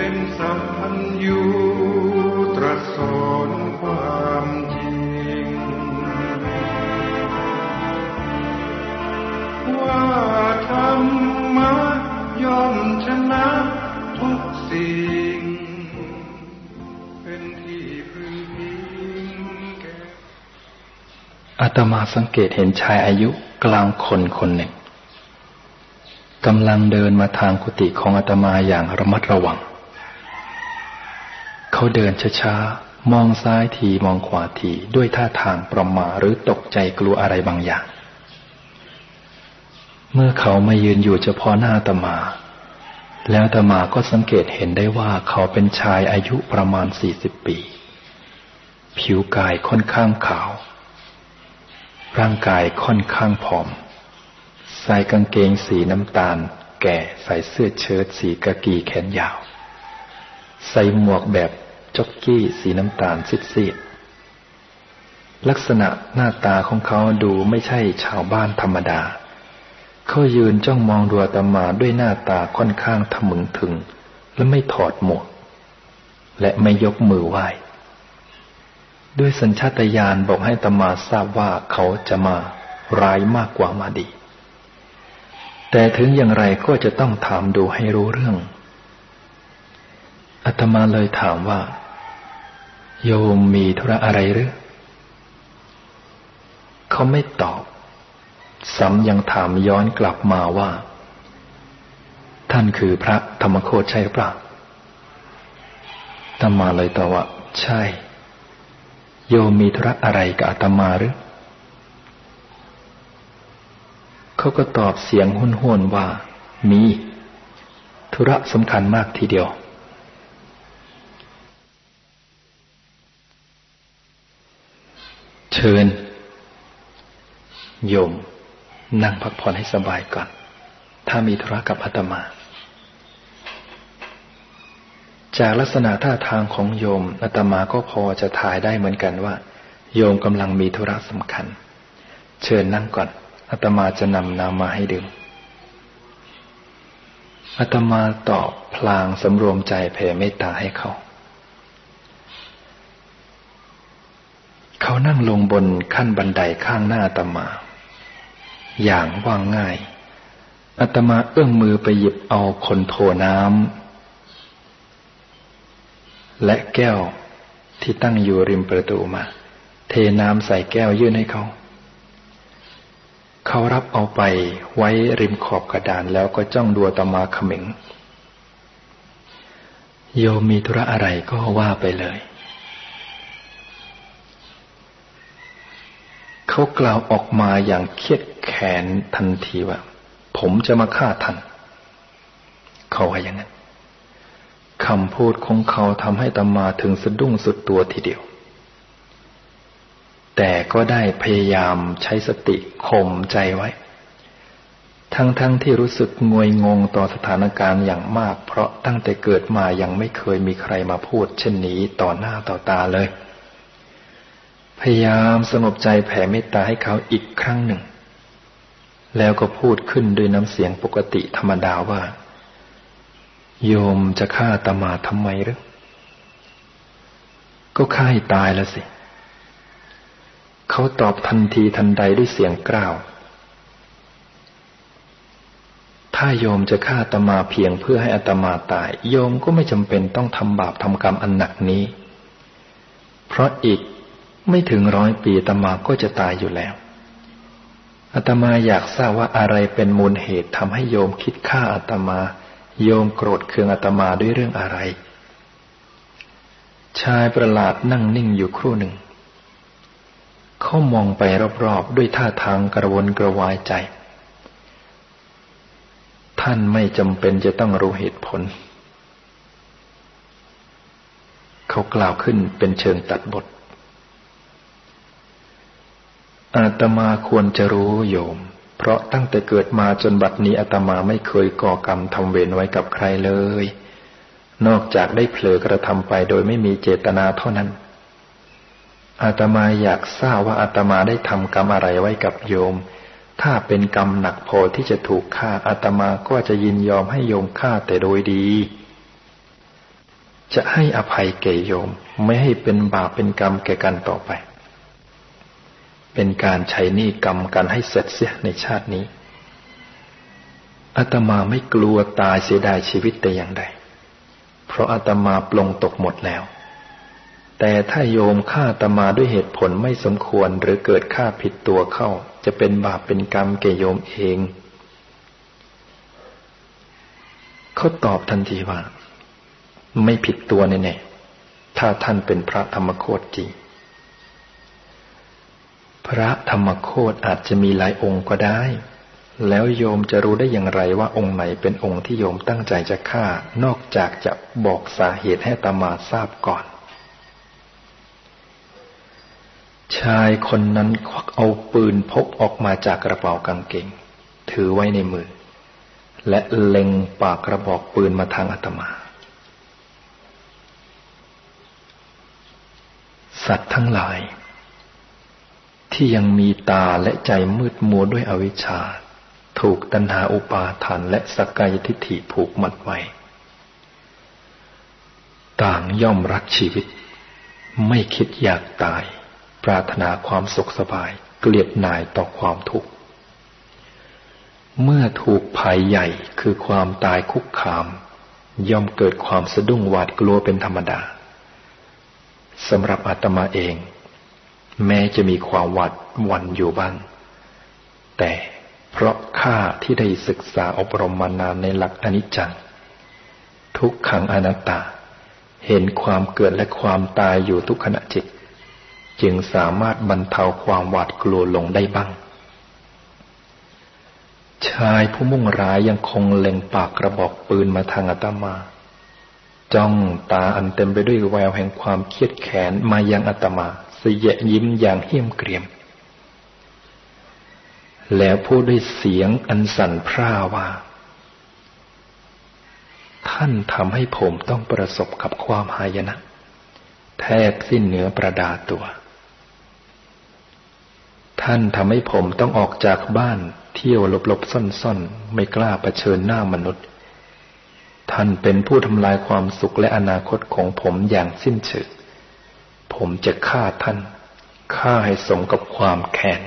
เป็นสัมพันยูตรัสสอนความจริง ว่าธรรมะย่อมชนะทุกสิ่ง เป็นที่พึ่งพิงแก่อาตมาสังเกตเห็นชายอายุกลางคนคนหนึ่งกำลังเดินมาทางกุฏิของอาตมาอย่างระมัดระวัง เขาเดินช้าๆ มองซ้ายทีมองขวาทีด้วยท่าทางประหม่าหรือตกใจกลัวอะไรบางอย่าง เมื่อเขามายืนอยู่เฉพาะหน้าตมา แล้วตมาก็สังเกตเห็นได้ว่าเขาเป็นชายอายุประมาณสี่สิบปี ผิวกายค่อนข้างขาว ร่างกายค่อนข้างผอม ใส่กางเกงสีน้ำตาล แก่ใส่เสื้อเชิ้ตสีกะกีแขนยาวใส่หมวกแบบ จ็อกกี้สีน้ำตาลซีดๆลักษณะหน้าตาของเขาดูไม่ใช่ชาวบ้านธรรมดา เขายืนจ้องมองดูอาตมาด้วยหน้าตาค่อนข้างทะมึงถึง และไม่ถอดหมวก และไม่ยกมือไหว้ ด้วยสัญชาตญาณบอกให้ตมาทราบว่าเขาจะมาร้ายมากกว่ามาดี แต่ถึงอย่างไรก็จะต้องถามดูให้รู้เรื่องอาตมาเลยถามว่า โยมมีธุระอะไรหรือ เขาไม่ตอบ ซ้ำยังถามย้อนกลับมาว่า ท่านคือพระธรรมโคตใช่หรือเปล่าอาตมาเลยตอบว่า ใช่ โยมมีธุระอะไรกับอาตมาหรือ เขาก็ตอบเสียงห้วนๆว่า มี ธุระสำคัญมากทีเดียว เชิญ โยม นั่งพักผ่อนให้สบายก่อน ถ้ามีธุระกับอาตมา จากลักษณะท่าทางของโยมอาตมาก็พอจะถ่ายได้เหมือนกันว่า โยมกำลังมีธุระสำคัญ เชิญนั่งก่อนอาตมาจะนำน้ำมาให้ดื่มอาตมาตอบพลางสำรวมใจแผ่เมตตาให้เขา เขานั่งลงบนขั้นบันไดข้างหน้าอาตมา อย่างว่างง่ายอาตมาเอื้อมมือไปหยิบเอาคนโถน้ำและแก้วที่ตั้งอยู่ริมประตูมา เทน้ำใส่แก้วยื่นให้เขา เขารับเอาไปไว้ริมขอบกระดานแล้วก็จ้องดูอาตมาขม็งโยมมีธุระอะไรก็ว่าไปเลย เขากล่าวออกมาอย่างเครียดแค้นทันทีว่า ผมจะมาฆ่าท่านเขาว่าอย่างนั้นคำพูดของเขาทำให้ตมาถึงสะดุ้งสุดตัวทีเดียว แต่ก็ได้พยายามใช้สติข่มใจไว้ ทั้งๆทที่รู้สึกงวยงงต่อสถานการณ์อย่างมาก เพราะตั้งแต่เกิดมายังไม่เคยมีใครมาพูด เช่นนี้ต่อหน้าต่อตาเลย พยายามสงบใจแผ่เมตตาให้เขาอีกครั้งหนึ่ง แล้วก็พูดขึ้นด้วยน้ำเสียงปกติธรรมดาว่า โยมจะฆ่าตมาทำไมหรือ ก็ฆ่าให้ตายแล้วสิ เขาตอบทันทีทันใดด้วยเสียงกล้าว ถ้าโยมจะฆ่าตมาเพียงเพื่อให้อาตมาตาย โยมก็ไม่จำเป็นต้องทำบาปทำกรรมอันหนักนี้ เพราะอีก ไม่ถึงร้อยปีอาตมาก็จะตายอยู่แล้วอาตมาอยากทราบว่าอะไรเป็นมูลเหตุทำให้โยมคิดฆ่าอาตมา โยมโกรธเคืองอาตมาด้วยเรื่องอะไร ชายประหลาดนั่งนิ่งอยู่ครู่หนึ่ง เขามองไปรอบๆ ด้วยท่าทางกระวนกระวายใจ ท่านไม่จำเป็นจะต้องรู้เหตุผล เขากล่าวขึ้นเป็นเชิงตัดบท อาตมาควรจะรู้โยม เพราะตั้งแต่เกิดมาจนบัดนี้อาตมาไม่เคยก่อกรรมทำเวรไว้กับใครเลย นอกจากได้เผลอกระทำไปโดยไม่มีเจตนาเท่านั้น อาตมาอยากทราบว่าอาตมาได้ทำกรรมอะไรไว้กับโยม ถ้าเป็นกรรมหนักพอที่จะถูกฆ่าอาตมาก็จะยินยอมให้โยมฆ่าแต่โดยดี จะให้อภัยแก่โยม ไม่ให้เป็นบาปเป็นกรรมแก่กันต่อไป เป็นการใช้หนี้กรรมกันให้เสร็จเสียในชาตินี้อาตมาไม่กลัวตายเสียดายชีวิตแต่อย่างใด เพราะอาตมาปลงตกหมดแล้ว แต่ถ้าโยมฆ่าอาตมาด้วยเหตุผลไม่สมควรหรือเกิดฆ่าผิดตัวเข้า จะเป็นบาปเป็นกรรมแก่โยมเองเขาตอบทันทีว่า ไม่ผิดตัวแน่ๆถ้าท่านเป็นพระธรรมโคตรจริง พระธรรมโคตอาจจะมีหลายองค์ก็ได้ แล้วโยมจะรู้ได้อย่างไรว่าองค์ไหนเป็นองค์ที่โยมตั้งใจจะฆ่า นอกจากจะบอกสาเหตุให้ตามาทราบก่อน ชายคนนั้นควักเอาปืนพกออกมาจากกระเป๋ากางเกง ถือไว้ในมือ และเล็งปากกระบอกปืนมาทางอาตมา สัตว์ทั้งหลาย ที่ยังมีตาและใจมืดมัวด้วยอวิชชา ถูกตัณหาอุปาทานและสกายทิฏฐิผูกมัดไว้ ต่างย่อมรักชีวิต ไม่คิดอยากตาย ปรารถนาความสุขสบาย เกลียดนายต่อความทุกข์เมื่อถูกภัยใหญ่คือความตายคุกคาม ย่อมเกิดความสะดุ้งหวาดกลัวเป็นธรรมดาสำหรับอาตมาเอง แม้จะมีความหวาดวันอยู่บ้าง แต่เพราะข้าที่ได้ศึกษาอบรมมานานในหลักอนิจจัง ทุกขังอนัตตา เห็นความเกิดและความตายอยู่ทุกขณะจิต จึงสามารถบรรเทาความหวาดกลัวลงได้บ้าง ชายผู้มุ่งร้ายยังคงเล็งปากกระบอกปืนมาทางอาตมา จ้องตาอันเต็มไปด้วยแววแห่งความเครียดแค้นมายังอาตมา สยยิ้มอย่างเหี้ยมเกรียม แล้วพูดด้วยเสียงอันสั่นพร่าว่า ท่านทำให้ผมต้องประสบกับความหายนะ แทบสิ้นเนื้อประดาตัว ท่านทำให้ผมต้องออกจากบ้านเที่ยวหลบๆซ่อนๆ ไม่กล้าเผชิญหน้ามนุษย์ ท่านเป็นผู้ทำลายความสุขและอนาคตของผมอย่างสิ้นเชิง ผมจะฆ่าท่านฆ่าให้สมกับความแค้น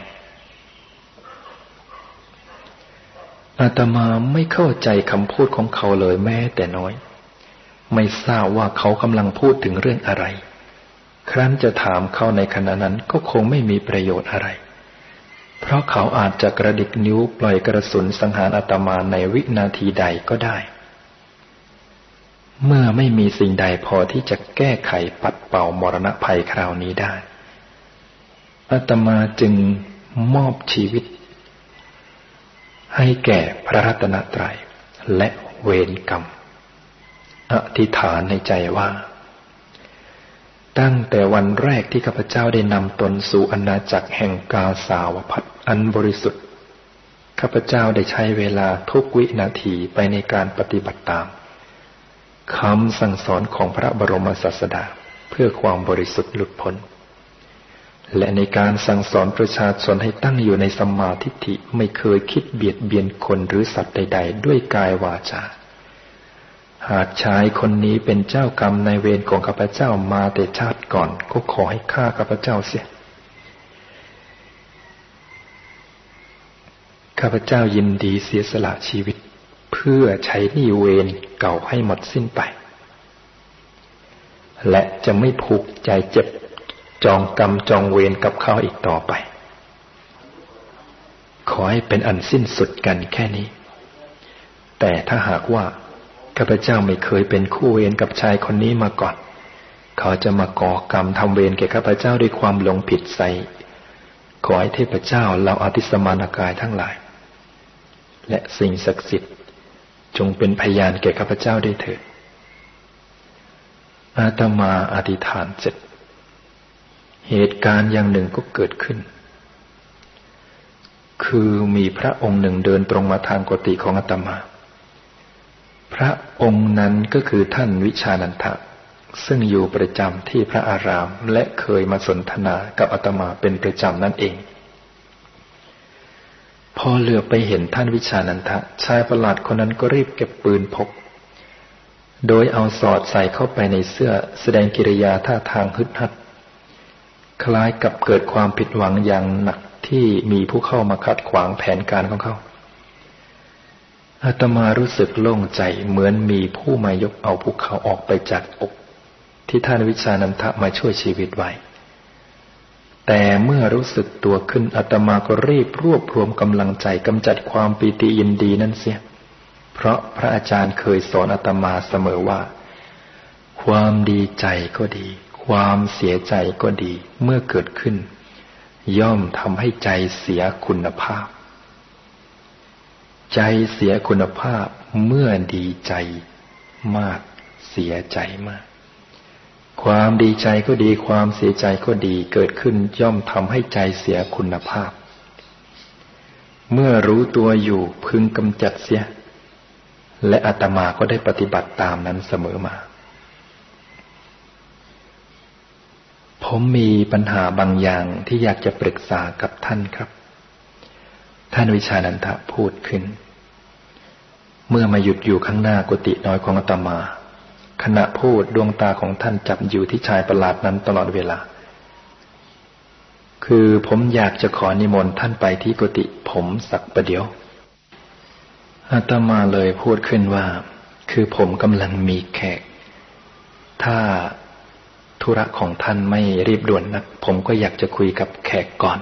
อาตมาไม่เข้าใจคำพูดของเขาเลยแม้แต่น้อย ไม่ทราบว่าเขากำลังพูดถึงเรื่องอะไร ครั้นจะถามเขาในขณะนั้นก็คงไม่มีประโยชน์อะไร เพราะเขาอาจจะกระดิกนิ้วปล่อยกระสุนสังหารอาตมาในวินาทีใดก็ได้ เมื่อไม่มีสิ่งใดพอที่จะแก้ไขปัดเป่ามรณะภัยคราวนี้ได้อาตมาจึงมอบชีวิต ให้แก่พระรัตนตรัย และเวรกรรม อธิษฐานในใจว่า ตั้งแต่วันแรกที่ข้าพเจ้าได้นำตนสู่อาณาจักรแห่งกาสาวพัดอันบริสุทธิ์ ข้าพเจ้าได้ใช้เวลาทุกวินาทีไปในการปฏิบัติตาม คำสั่งสอนของพระบรมศาสดา เพื่อความบริสุทธิ์หลุดพ้น และในการสั่งสอนประชาชนให้ตั้งอยู่ในสมาธิิไม่เคยคิดเบียดเบียนคนหรือสัตว์ใด ๆ ด้วยกายวาจาหากชายคนนี้เป็นเจ้ากรรมในเวรของข้าพเจ้ามาแต่ชาติก่อน ก็ขอให้ฆ่าข้าพเจ้าเสีย ข้าพเจ้ายินดีเสียสละชีวิต เพื่อใช้หนี้เวร เก่าให้หมดสิ้นไป และจะไม่ผูกใจเจ็บจองกรรมจองเวรกับเขาอีกต่อไป ขอให้เป็นอันสิ้นสุดกันแค่นี้ แต่ถ้าหากว่าข้าพเจ้าไม่เคยเป็นคู่เวรกับชายคนนี้มาก่อน เขาจะมาก่อกรรมทำเวรแก่ข้าพเจ้าด้วยความหลงผิดใส่ขอให้เทพเจ้าเราอธิสมานกายทั้งหลาย และสิ่งศักดิ์สิทธิ์ จงเป็นพยานแก่ข้าพเจ้าได้เถิด อาตมาอธิษฐานเสร็จ เหตุการณ์อย่างหนึ่งก็เกิดขึ้น คือมีพระองค์หนึ่งเดินตรงมาทางกุฏิของอาตมา พระองค์นั้นก็คือท่านวิชานันทะซึ่งอยู่ประจำที่พระอารามและเคยมาสนทนากับอาตมาเป็นประจำนั่นเอง พอเหลือไปเห็นท่านวิชานันทะ ชายประหลาดคนนั้นก็รีบเก็บปืนพก โดยเอาสอดใส่เข้าไปในเสื้อแสดงกิริยาท่าทางฮึดฮัด คล้ายกับเกิดความผิดหวังอย่างหนักที่มีผู้เข้ามาขัดขวางแผนการของเขาอาตมารู้สึกโล่งใจเหมือนมีผู้มายกเอาภูเขาออกไปจากอก ที่ท่านวิชานันทะมาช่วยชีวิตไว้ แต่เมื่อรู้สึกตัวขึ้นอาตมาก็รีบรวบรวมกำลังใจกำจัดความปีติยินดีนั่นเสีย เพราะพระอาจารย์เคยสอนอาตมาเสมอว่า ความดีใจก็ดี ความเสียใจก็ดี เมื่อเกิดขึ้น ย่อมทำให้ใจเสียคุณภาพ ใจเสียคุณภาพเมื่อดีใจมากเสียใจมาก ความดีใจก็ดี ความเสียใจก็ดีเกิดขึ้นย่อมทำให้ใจเสียคุณภาพ เมื่อรู้ตัวอยู่พึงกำจัดเสีย และอาตมาก็ได้ปฏิบัติตามนั้นเสมอมา ผมมีปัญหาบางอย่างที่อยากจะปรึกษากับท่านครับ ท่านวิชานันทะพูดขึ้น เมื่อมาหยุดอยู่ข้างหน้ากุฏิน้อยของอาตมา ขณะพูดดวงตาของท่านจับอยู่ที่ชายประหลาดนั้นตลอดเวลา คือผมอยากจะขอนิมนต์ท่านไปที่กุฏิผมสักประเดี๋ยวอาตมาเลยพูดขึ้นว่า คือผมกำลังมีแขก ถ้าธุระของท่านไม่รีบด่วนนัก ผมก็อยากจะคุยกับแขกก่อน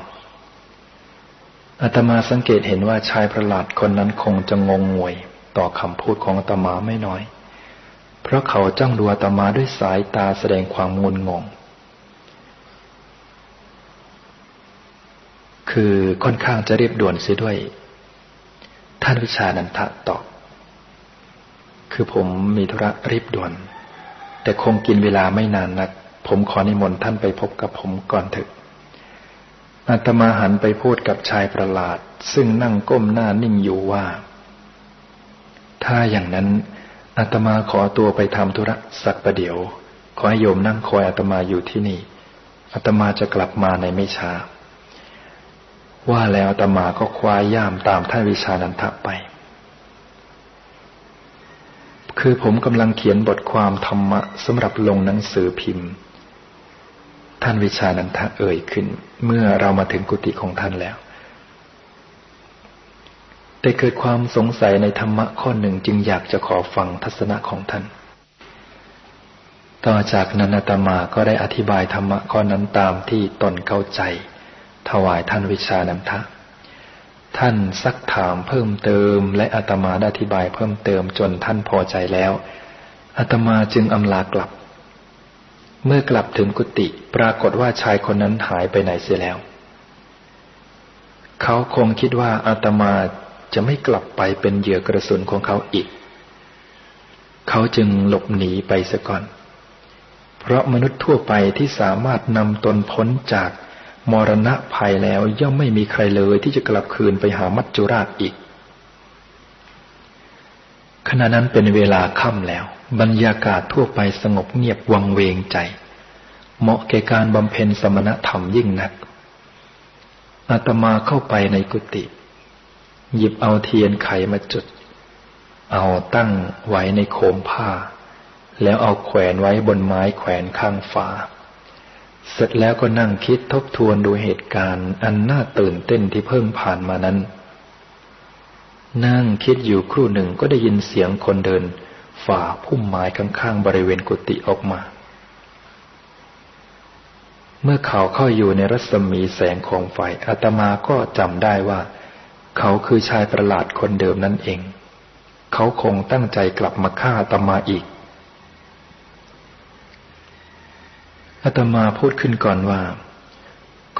อาตมาสังเกตเห็นว่าชายประหลาดคนนั้นคงจะงงงวย ต่อคำพูดของอาตมาไม่น้อย เพราะเขาจ้องดูอาตมาด้วยสายตาแสดงความงุนงง คือค่อนข้างจะเรียบด่วนเสียด้วย ท่านวิชานันทะตอบคือผมมีธุระรีบด่วน แต่คงกินเวลาไม่นานนัก ผมขอนิมนต์ท่านไปพบกับผมก่อนเถอะอาตมาหันไปพูดกับชายประหลาด ซึ่งนั่งก้มหน้านิ่งอยู่ว่า ถ้าอย่างนั้น อาตมาขอตัวไปทำธุระสักประเดี๋ยว ขอให้โยมนั่งคอยอาตมาอยู่ที่นี่อาตมาจะกลับมาในไม่ช้า ว่าแล้วอาตมาก็คว้าย่ามตามท่านวิชานันทะไป คือผมกำลังเขียนบทความธรรมะสำหรับลงหนังสือพิมพ์ ท่านวิชานันทะเอ่ยขึ้น เมื่อเรามาถึงกุฏิของท่านแล้ว แต่เกิดความสงสัยในธรรมะข้อหนึ่งจึงอยากจะขอฟังทัศนะของท่าน ต่อจากนั้นอาตมาก็ได้อธิบายธรรมะข้อนั้นตามที่ตนเข้าใจ ถวายท่านวิชานันทะ ท่านซักถามเพิ่มเติม และอาตมาได้อธิบายเพิ่มเติมจนท่านพอใจแล้วอาตมาจึงอำลากลับ เมื่อกลับถึงกุฏิปรากฏว่าชายคนนั้นหายไปไหนเสียแล้ว เขาคงคิดว่าอาตมา จะไม่กลับไปเป็นเหยื่อกระสุนของเขาอีก เขาจึงหลบหนีไปซะก่อน เพราะมนุษย์ทั่วไปที่สามารถนำตนพ้นจากมรณะภัยแล้วย่อมไม่มีใครเลยที่จะกลับคืนไปหามัจจุราชอีก ขณะนั้นเป็นเวลาค่ำแล้ว บรรยากาศทั่วไปสงบเงียบวังเวงใจ เหมาะแก่การบำเพ็ญสมณธรรมยิ่งนักอาตมาเข้าไปในกุฏิ หยิบเอาเทียนไขมาจุด เอาตั้งไว้ในโคมผ้า แล้วเอาแขวนไว้บนไม้แขวนข้างฝา เสร็จแล้วก็นั่งคิดทบทวนดูเหตุการณ์ อันน่าตื่นเต้นที่เพิ่งผ่านมานั้น นั่งคิดอยู่ครู่หนึ่งก็ได้ยินเสียงคนเดิน ฝ่าพุ่มไม้ข้างๆบริเวณกุฏิออกมา เมื่อเขาเข้าอยู่ในรัศมีแสงของไฟอาตมาก็จำได้ว่า เขาคือชายประหลาดคนเดิมนั่นเอง เขาคงตั้งใจกลับมาฆ่าอาตมาอีกอาตมาพูดขึ้นก่อนว่า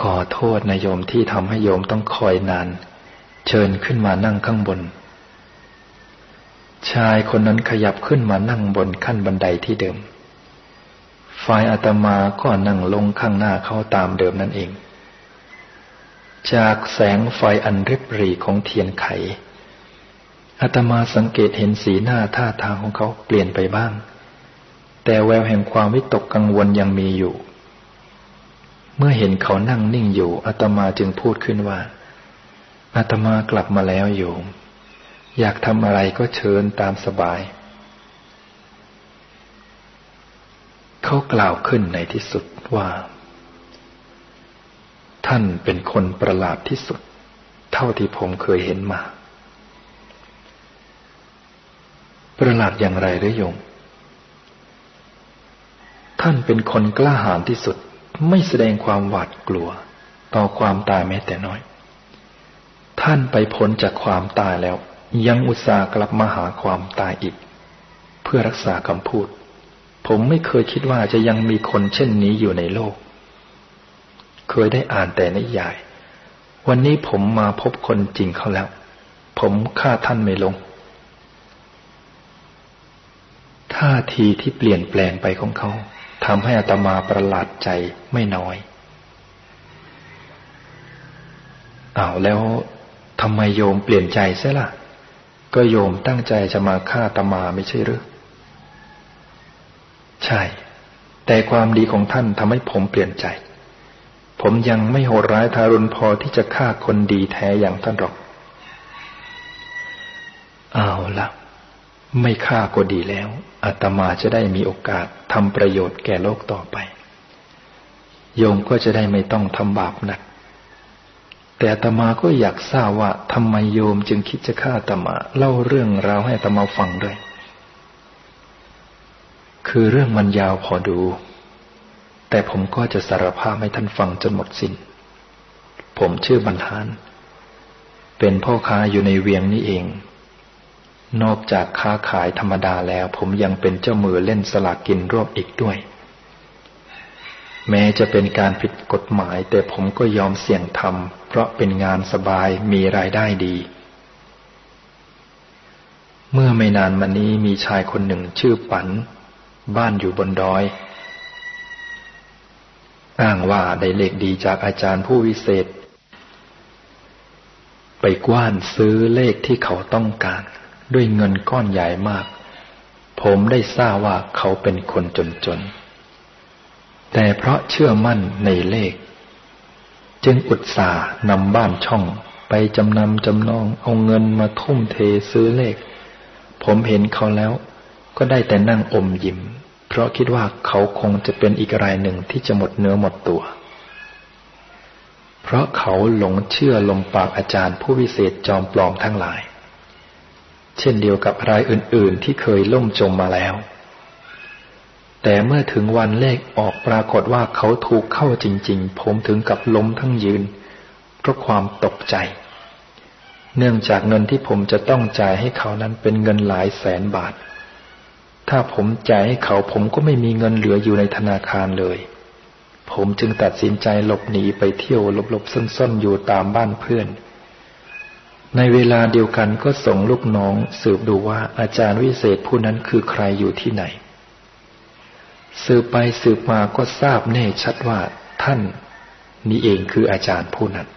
ขอโทษนายโยมที่ทำให้โยมต้องคอยนาน เชิญขึ้นมานั่งข้างบน ชายคนนั้นขยับขึ้นมานั่งบนขั้นบันไดที่เดิม ฝ่ายอาตมาก็นั่งลงข้างหน้าเขาตามเดิมนั่นเอง จากแสงไฟอันริบหรี่ของเทียนไขอาตมาสังเกตเห็นสีหน้าท่าทางของเขาเปลี่ยนไปบ้าง แต่แววแห่งความวิตกกังวลยังมีอยู่ เมื่อเห็นเขานั่งนิ่งอยู่อาตมาจึงพูดขึ้นว่าอาตมากลับมาแล้วโยม อยากทำอะไรก็เชิญตามสบาย เขากล่าวขึ้นในที่สุดว่า ท่านเป็นคนประหลาดที่สุด เท่าที่ผมเคยเห็นมา ประหลาดอย่างไรหรือโยม ท่านเป็นคนกล้าหาญที่สุด ไม่แสดงความหวาดกลัว ต่อความตายแม้แต่น้อย ท่านไปพ้นจากความตายแล้ว ยังอุตส่าห์กลับมาหาความตายอีก เพื่อรักษาคำพูด ผมไม่เคยคิดว่าจะยังมีคนเช่นนี้อยู่ในโลก เคยได้อ่านแต่นิยาย วันนี้ผมมาพบคนจริงเขาแล้ว ผมฆ่าท่านไม่ลง ท่าทีที่เปลี่ยนแปลงไปของเขาทำให้อัตมาประหลาดใจไม่น้อยอ้าวแล้วทำไมโยมเปลี่ยนใจเสียล่ะ ก็โยมตั้งใจจะมาฆ่าตมาไม่ใช่หรือ ใช่ แต่ความดีของท่านทำให้ผมเปลี่ยนใจ ผมยังไม่โหดร้ายทารุณพอที่จะฆ่าคนดีแท้อย่างท่านหรอก เอาละไม่ฆ่าก็ดีแล้วอาตมาจะได้มีโอกาสทำประโยชน์แก่โลกต่อไป โยมก็จะได้ไม่ต้องทำบาปหนัก แต่อาตมาก็อยากทราบว่าทำไมโยมจึงคิดจะฆ่าอาตมาเล่าเรื่องราวให้อาตมาฟังด้วย คือเรื่องมันยาวพอดู แต่ผมก็จะสารภาพให้ท่านฟังจนหมดสิน้น ผมชื่อบรรทาน เป็นพ่อค้าอยู่ในเวียงนี้เอง นอกจากค้าขายธรรมดาแล้ว ผมยังเป็นเจ้ามือเล่นสลากกินรวบอีกด้วย แม้จะเป็นการผิดกฎหมาย แต่ผมก็ยอมเสี่ยงทำเพราะเป็นงานสบายมีรายได้ดี เมื่อไม่นานมานี้มีชายคนหนึ่งชื่อปัน บ้านอยู่บนดอย อ้างว่าได้เลขดีจากอาจารย์ผู้วิเศษ ไปกว้านซื้อเลขที่เขาต้องการ ด้วยเงินก้อนใหญ่มาก ผมได้ทราบว่าเขาเป็นคนจนๆ แต่เพราะเชื่อมั่นในเลข จึงอุตส่าห์นำบ้านช่องไปจำนำจำนองเอาเงินมาทุ่มเทซื้อเลข ผมเห็นเขาแล้ว ก็ได้แต่นั่งอมยิ้ม เพราะคิดว่าเขาคงจะเป็นอีกรายหนึ่งที่จะหมดเนื้อหมดตัว เพราะเขาหลงเชื่อลมปากอาจารย์ผู้วิเศษจอมปลอมทั้งหลาย เช่นเดียวกับรายอื่น ๆ ที่เคยล่มจมมาแล้ว แต่เมื่อถึงวันเลขออกปรากฏว่าเขาถูกเข้าจริง ๆ ผมถึงกับล้มทั้งยืน เพราะความตกใจ เนื่องจากเงินที่ผมจะต้องจ่ายให้เขานั้นเป็นเงินหลายแสนบาท ถ้าผมจ่ายให้เขาผมก็ไม่มีเงินเหลืออยู่ในธนาคารเลย ผมจึงตัดสินใจหลบหนีไปเที่ยวหลบๆซ่อนๆอยู่ตามบ้านเพื่อน ในเวลาเดียวกันก็ส่งลูกน้องสืบดูว่าอาจารย์วิเศษผู้นั้นคือใครอยู่ที่ไหน สืบไปสืบมาก็ทราบแน่ชัดว่าท่านนี่เองคืออาจารย์ผู้นั้น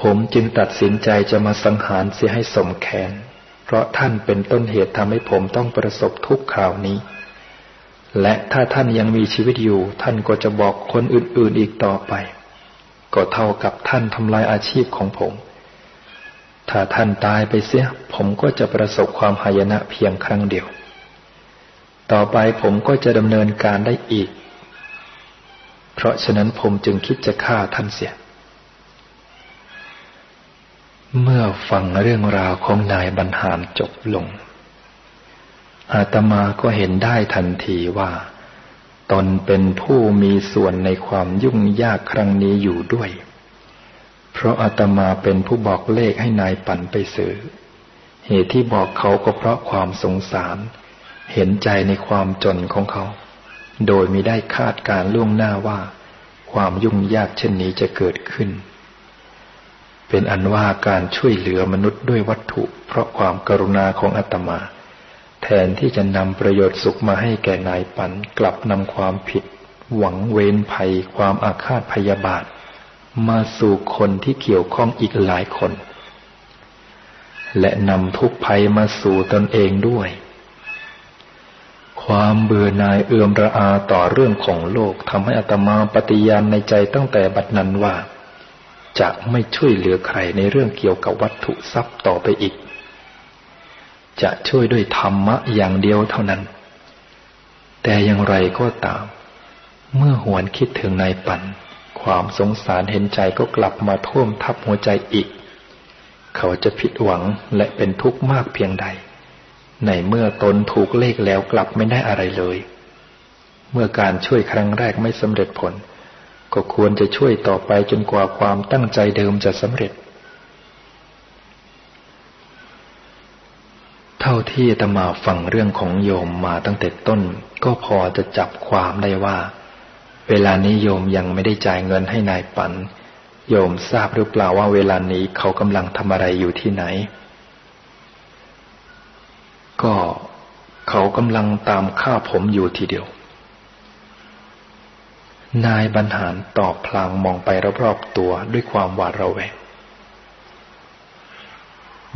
ผมจึงตัดสินใจจะมาสังหารเสียให้สมแค้น เพราะท่านเป็นต้นเหตุทำให้ผมต้องประสบทุกข่าวนี้ และถ้าท่านยังมีชีวิตอยู่ ท่านก็จะบอกคนอื่นๆอีกต่อไป ก็เท่ากับท่านทำลายอาชีพของผม ถ้าท่านตายไปเสีย ผมก็จะประสบความหายนะเพียงครั้งเดียว ต่อไปผมก็จะดำเนินการได้อีก เพราะฉะนั้นผมจึงคิดจะฆ่าท่านเสีย เมื่อฟังเรื่องราวของนายบรรหารจบลง อาตมาก็เห็นได้ทันทีว่า ตนเป็นผู้มีส่วนในความยุ่งยากครั้งนี้อยู่ด้วย เพราะอาตมาเป็นผู้บอกเลขให้นายปั่นไปซื้อ เหตุที่บอกเขาก็เพราะความสงสาร เห็นใจในความจนของเขา โดยมิได้คาดการล่วงหน้าว่า ความยุ่งยากเช่นนี้จะเกิดขึ้น เป็นอันว่าการช่วยเหลือมนุษย์ด้วยวัตถุ เพราะความกรุณาของอาตมา แทนที่จะนำประโยชน์สุขมาให้แก่นายปันกลับนำความผิด หวังเวรภัย ความอาฆาตพยาบาท มาสู่คนที่เกี่ยวข้องอีกหลายคน และนำทุกภัยมาสู่ตนเองด้วย ความเบื่อหน่ายเอื่อมระอาต่อเรื่องของโลกทำให้อัตมาปฏิญาณในใจตั้งแต่บัดนั้นว่า จะไม่ช่วยเหลือใครในเรื่องเกี่ยวกับวัตถุทรัพย์ต่อไปอีก จะช่วยด้วยธรรมะอย่างเดียวเท่านั้น แต่อย่างไรก็ตาม เมื่อหวนคิดถึงนายปัน ความสงสารเห็นใจก็กลับมาท่วมทับหัวใจอีก เขาจะผิดหวังและเป็นทุกข์มากเพียงใด ในเมื่อตนถูกเลขแล้วกลับไม่ได้อะไรเลย เมื่อการช่วยครั้งแรกไม่สำเร็จผล ก็ควรจะช่วยต่อไปจนกว่าความตั้งใจเดิมจะสำเร็จ เท่าที่ตมาฟังเรื่องของโยมมาตั้งแต่ต้น ก็พอจะจับความได้ว่า เวลานี้โยมยังไม่ได้จ่ายเงินให้นายปัน โยมทราบหรือเปล่าว่าเวลานี้เขากำลังทำอะไรอยู่ที่ไหน ก็เขากำลังตามฆ่าผมอยู่ทีเดียว นายบรรหารตอบพลางมองไปรอบๆตัวด้วยความหวาดระแวง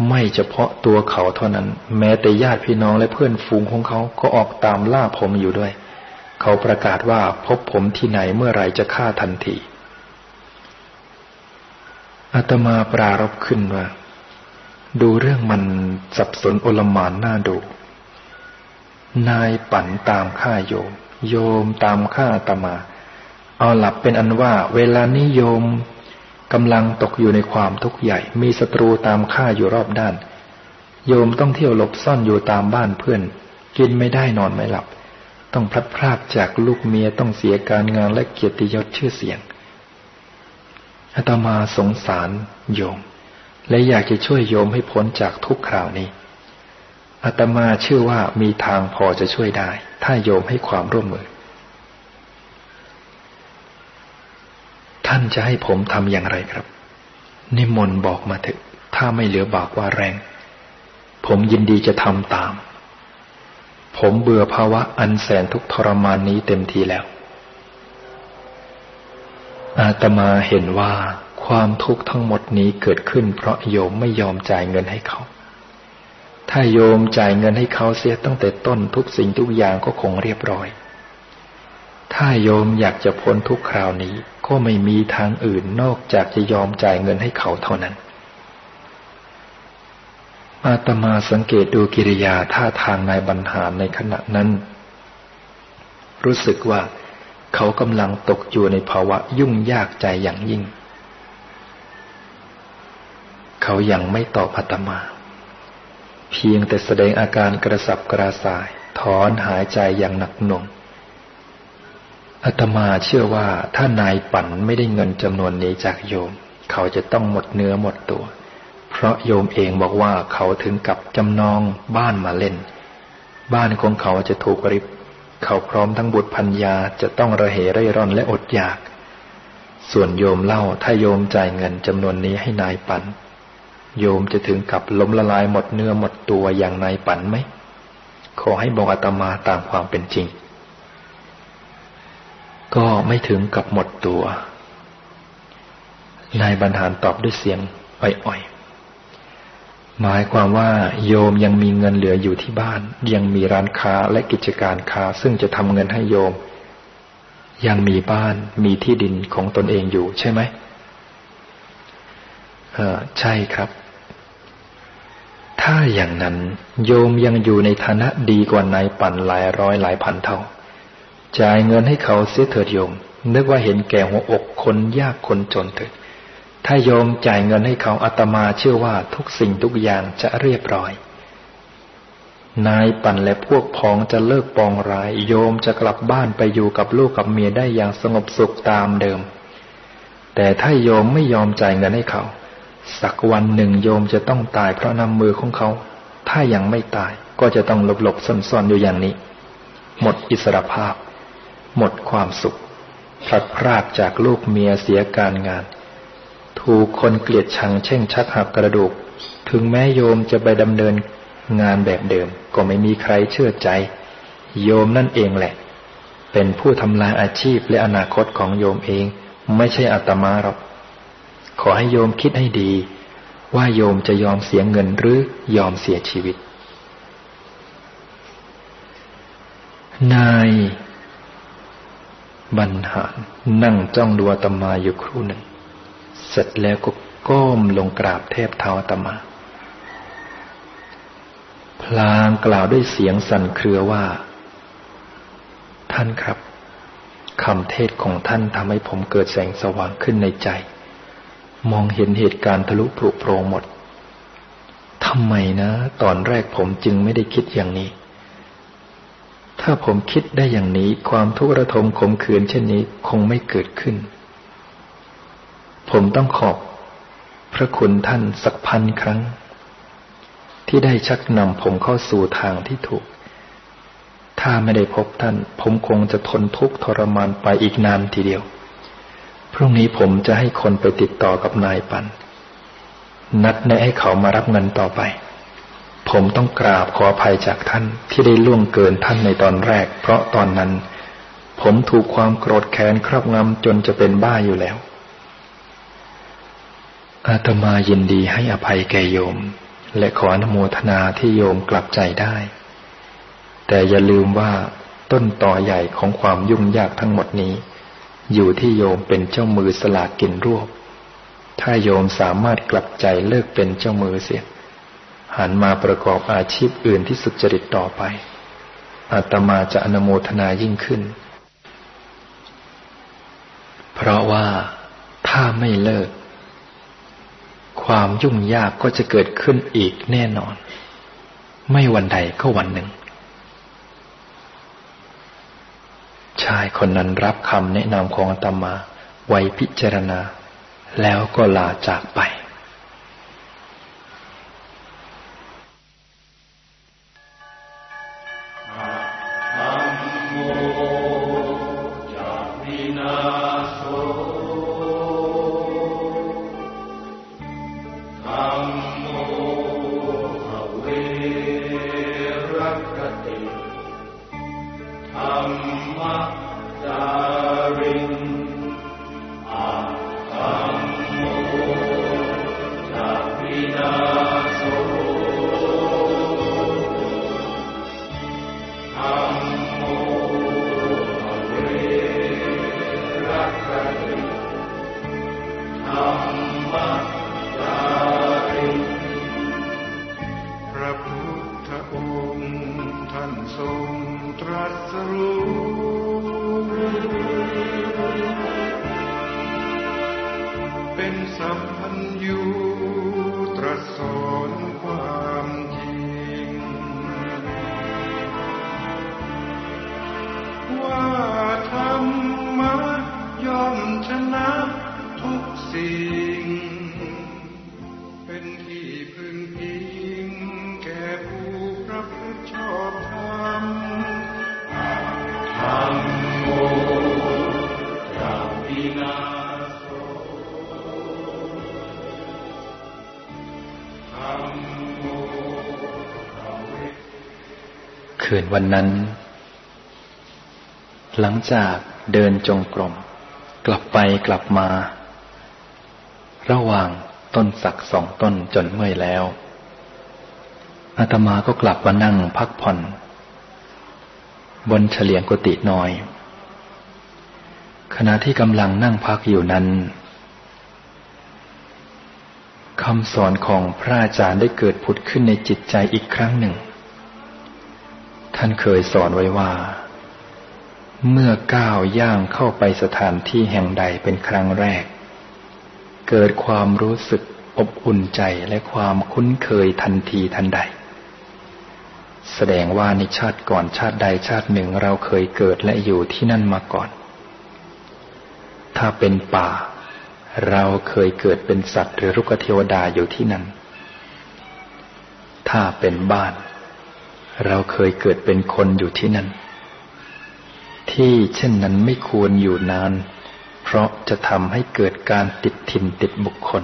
ไม่เฉพาะตัวเขาเท่านั้น แม้แต่ญาติพี่น้องและเพื่อนฝูงของเขาก็ออกตามล่าผมอยู่ด้วย เขาประกาศว่าพบผมที่ไหนเมื่อไรจะฆ่าทันทีอาตมาปรารบขึ้นว่า ดูเรื่องมันสับสนโอลมานน่าดู นายปั่นตามฆ่าโยม โยมตามฆ่าอาตมา เอาหลับเป็นอันว่าเวลานี้โยมกำลังตกอยู่ในความทุกข์ใหญ่ มีศัตรูตามฆ่าอยู่รอบด้าน โยมต้องเที่ยวหลบซ่อนอยู่ตามบ้านเพื่อน กินไม่ได้นอนไม่หลับ ต้องพลัดพรากจากลูกเมียต้องเสียการงานและเกียรติยศชื่อเสียงอาตมาสงสารโยม และอยากจะช่วยโยมให้พ้นจากทุกคราวนี้อาตมาเชื่อว่ามีทางพอจะช่วยได้ ถ้าโยมให้ความร่วมมือ ท่านจะให้ผมทำอย่างไรครับ นิมนต์บอกมาเถอะ ถ้าไม่เหลือบากว่าแรง ผมยินดีจะทำตาม ผมเบื่อภาวะอันแสนทุกทรมานนี้เต็มทีแล้ว อาตมาเห็นว่าความทุกข์ทั้งหมดนี้เกิดขึ้น เพราะโยมไม่ยอมจ่ายเงินให้เขา ถ้าโยมจ่ายเงินให้เขาเสียตั้งแต่ต้นทุกสิ่งทุกอย่างก็คงเรียบร้อย ถ้าโยมอยากจะพ้นทุกคราวนี้ ก็ไม่มีทางอื่นนอกจากจะยอมจ่ายเงินให้เขาเท่านั้น อาตมาสังเกตดูกิริยาท่าทางนายบรรหารในขณะนั้น รู้สึกว่าเขากำลังตกอยู่ในภาวะยุ่งยากใจอย่างยิ่ง เขายังไม่ตอบอาตมา เพียงแต่แสดงอาการกระสับกระส่าย ถอนหายใจอย่างหนักหน่วง อาตมาเชื่อว่าถ้านายปั่นไม่ได้เงินจำนวนนี้จากโยม เขาจะต้องหมดเนื้อหมดตัว เพราะโยมเองบอกว่าเขาถึงกับจำนองบ้านมาเล่น บ้านของเขาจะถูกริบ เขาพร้อมทั้งบุตรพัญญาจะต้องระเหเร่ร่อนและอดอยาก ส่วนโยมเล่าถ้าโยมจ่ายเงินจำนวนนี้ให้นายปันโยมจะถึงกับล้มละลายหมดเนื้อหมดตัวอย่างนายปันไหมขอให้บอกอาตมาตามความเป็นจริง ก็ไม่ถึงกับหมดตัว นายบรรหารตอบด้วยเสียงอ่อยๆ หมายความว่าโยมยังมีเงินเหลืออยู่ที่บ้าน ยังมีร้านค้าและกิจการค้า ซึ่งจะทำเงินให้โยม ยังมีบ้านมีที่ดินของตนเองอยู่ใช่ไหมเออใช่ครับ ถ้าอย่างนั้น โยมยังอยู่ในฐานะดีกว่านายปั่นหลายร้อยหลายพันเท่า จ่ายเงินให้เขาเสียเถิดโยม นึกว่าเห็นแก่หัวอกคนยากคนจนเถิด ถ้าโยมจ่ายเงินให้เขาอาตมาเชื่อว่าทุกสิ่งทุกอย่างจะเรียบร้อย นายปั่นและพวกพ้องจะเลิกปองร้าย โยมจะกลับบ้านไปอยู่กับลูกกับเมียได้อย่างสงบสุขตามเดิม แต่ถ้าโยมไม่ยอมจ่ายเงินให้เขา สักวันหนึ่งโยมจะต้องตายเพราะนำมือของเขา ถ้ายังไม่ตายก็จะต้องหลบหลบซ่อนๆอยู่อย่างนี้ หมดอิสรภาพ หมดความสุขพลัดพรากจากลูกเมียเสียการงาน ถูกคนเกลียดชังเช่งชักหักกระดูก ถึงแม้โยมจะไปดำเนินงานแบบเดิม ก็ไม่มีใครเชื่อใจ โยมนั่นเองแหละ เป็นผู้ทำลายอาชีพและอนาคตของโยมเอง ไม่ใช่อัตมาหรอก ขอให้โยมคิดให้ดี ว่าโยมจะยอมเสียเงินหรือยอมเสียชีวิต นาย บรรหารนั่งจ้องดูอาตมาอยู่ครู่หนึ่ง เสร็จแล้วก็ก้มลงกราบเทพเท้าอาตมา พลางกล่าวด้วยเสียงสั่นเครือว่า ท่านครับคำเทศของท่านทำให้ผมเกิดแสงสว่างขึ้นในใจ มองเห็นเหตุการณ์ทะลุปลุโปรงหมดทำไมนะ ตอนแรกผมจึงไม่ได้คิดอย่างนี้ ถ้าผมคิดได้อย่างนี้ ความทุกข์ระทมขมขื่นเช่นนี้คงไม่เกิดขึ้น ผมต้องขอบพระคุณท่านสักพันครั้ง ที่ได้ชักนำผมเข้าสู่ทางที่ถูก ถ้าไม่ได้พบท่าน ผมคงจะทนทุกข์ทรมานไปอีกนานทีเดียว พรุ่งนี้ผมจะให้คนไปติดต่อกับนายปัน นัดแนะให้เขามารับเงินต่อไป ผมต้องกราบขออภัยจากท่านที่ได้ล่วงเกินท่านในตอนแรก เพราะตอนนั้น ผมถูกความโกรธแค้นครอบงำจนจะเป็นบ้าอยู่แล้ว อาตมายินดีให้อภัยแก่โยม และขออนุโมทนาที่โยมกลับใจได้ แต่อย่าลืมว่าต้นต่อใหญ่ของความยุ่งยากทั้งหมดนี้ อยู่ที่โยมเป็นเจ้ามือสลากกินรวบ ถ้าโยมสามารถกลับใจเลิกเป็นเจ้ามือเสีย หันมาประกอบอาชีพอื่นที่สุจริตต่อไป อาตมาจะอนโมทนายิ่งขึ้น เพราะว่าถ้าไม่เลิก ความยุ่งยากก็จะเกิดขึ้นอีกแน่นอน ไม่วันใดก็วันหนึ่ง ชายคนนั้นรับคำแนะนำของอาตมาไว้พิจารณา แล้วก็ลาจากไป คื วันนั้น หลังจากเดินจงกรม กลับไปกลับมา ระหว่างต้นสักสองต้นจนเมื่อยแล้วอาตมาก็กลับมานั่งพักผ่อน บนเฉลียงกุฏิน้อย ขณะที่กำลังนั่งพักอยู่นั้นคำสอนของพระอาจารย์ได้เกิดผุดขึ้นในจิตใจอีกครั้งหนึ่ง ท่านเคยสอนไว้ว่า เมื่อก้าวย่างเข้าไปสถานที่แห่งใดเป็นครั้งแรก เกิดความรู้สึกอบอุ่นใจและความคุ้นเคยทันทีทันใด แสดงว่าในชาติก่อนชาติใดชาติหนึ่งเราเคยเกิดและอยู่ที่นั่นมาก่อน ถ้าเป็นป่า เราเคยเกิดเป็นสัตว์หรือรุกเทวดาอยู่ที่นั่น ถ้าเป็นบ้าน เราเคยเกิดเป็นคนอยู่ที่นั่น ที่เช่นนั้นไม่ควรอยู่นาน เพราะจะทำให้เกิดการติดถิ่นติดบุคคล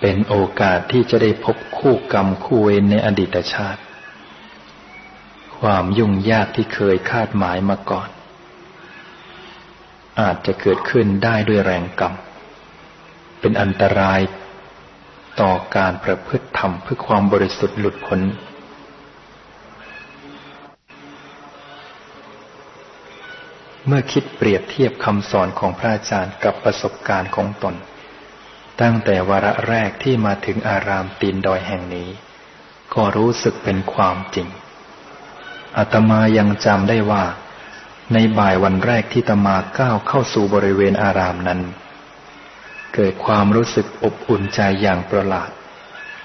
เป็นโอกาสที่จะได้พบคู่กรรมคู่เวรในอดีตชาติ ความยุ่งยากที่เคยคาดหมายมาก่อน อาจจะเกิดขึ้นได้ด้วยแรงกรรม เป็นอันตรายต่อการประพฤติธรรมเพื่อความบริสุทธิ์หลุดพ้น เมื่อคิดเปรียบเทียบคำสอนของพระอาจารย์กับประสบการณ์ของตน ตั้งแต่วาระแรกที่มาถึงอารามตีนดอยแห่งนี้ ก็รู้สึกเป็นความจริงอาตมายังจำได้ว่า ในบ่ายวันแรกที่ตมาก้าวเข้าสู่บริเวณอารามนั้น เกิดความรู้สึกอบอุ่นใจอย่างประหลาด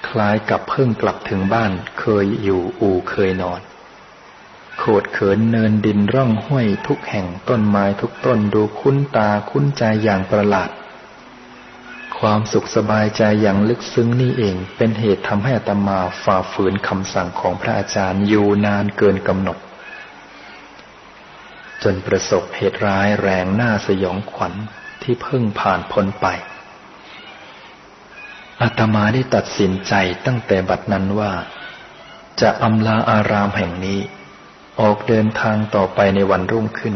คล้ายกับเพิ่งกลับถึงบ้านเคยอยู่อู่เคยนอน โขดเขินเนินดินร่องห้วยทุกแห่งต้นไม้ทุกต้นดูคุ้นตาคุ้นใจอย่างประหลาด ความสุขสบายใจอย่างลึกซึ้งนี่เองเป็นเหตุทำให้อัตมาฝ่าฝืนคำสั่งของพระอาจารย์อยู่นานเกินกำหนด จนประสบเหตุร้ายแรงหน้าสยองขวัญที่เพิ่งผ่านพ้นไปอาตมาได้ตัดสินใจตั้งแต่บัดนั้นว่า จะอำลาอารามแห่งนี้ ออกเดินทางต่อไปในวันรุ่งขึ้น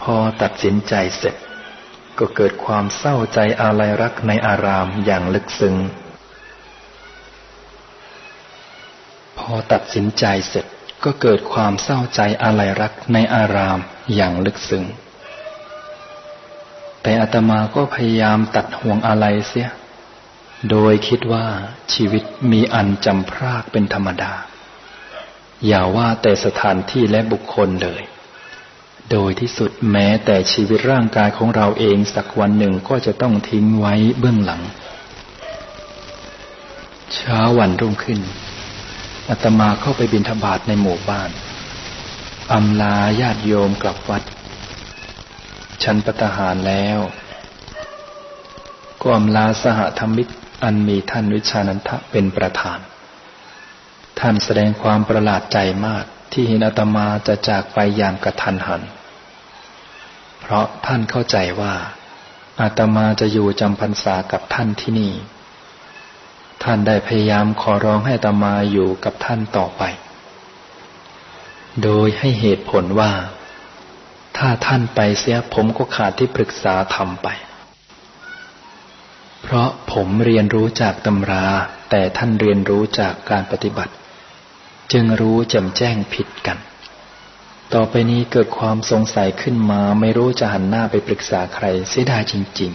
พอตัดสินใจเสร็จ ก็เกิดความเศร้าใจอาลัยรักในอารามอย่างลึกซึ้ง พอตัดสินใจเสร็จก็เกิดความเศร้าใจอะไรรักในอารามอย่างลึกซึ้ง แต่อาตมาก็พยายามตัดห่วงอะไรเสีย โดยคิดว่าชีวิตมีอันจำพรากเป็นธรรมดา อย่าว่าแต่สถานที่และบุคคลเลย โดยที่สุดแม้แต่ชีวิตร่างกายของเราเองสักวันหนึ่งก็จะต้องทิ้งไว้เบื้องหลัง เช้าวันรุ่งขึ้นอาตมาเข้าไปบินทบาทในหมู่บ้านอำลาญาติโยมกลับวัด ฉันปตหารแล้วก็อำลาสหธรรมิกอันมีท่านวิชานันทะเป็นประธาน ท่านแสดงความประหลาดใจมากที่เห็นอาตมาจะจากไปอย่างกระทันหัน เพราะท่านเข้าใจว่าอาตมาจะอยู่จำพรรษากับท่านที่นี่ ท่านได้พยายามขอร้องให้อาตมาอยู่กับท่านต่อไป โดยให้เหตุผลว่า ถ้าท่านไปเสียผมก็ขาดที่ปรึกษาทำไป เพราะผมเรียนรู้จากตำราแต่ท่านเรียนรู้จากการปฏิบัติ จึงรู้จำแจ้งผิดกัน ต่อไปนี้เกิดความสงสัยขึ้นมาไม่รู้จะหันหน้าไปปรึกษาใครเสียดายจริง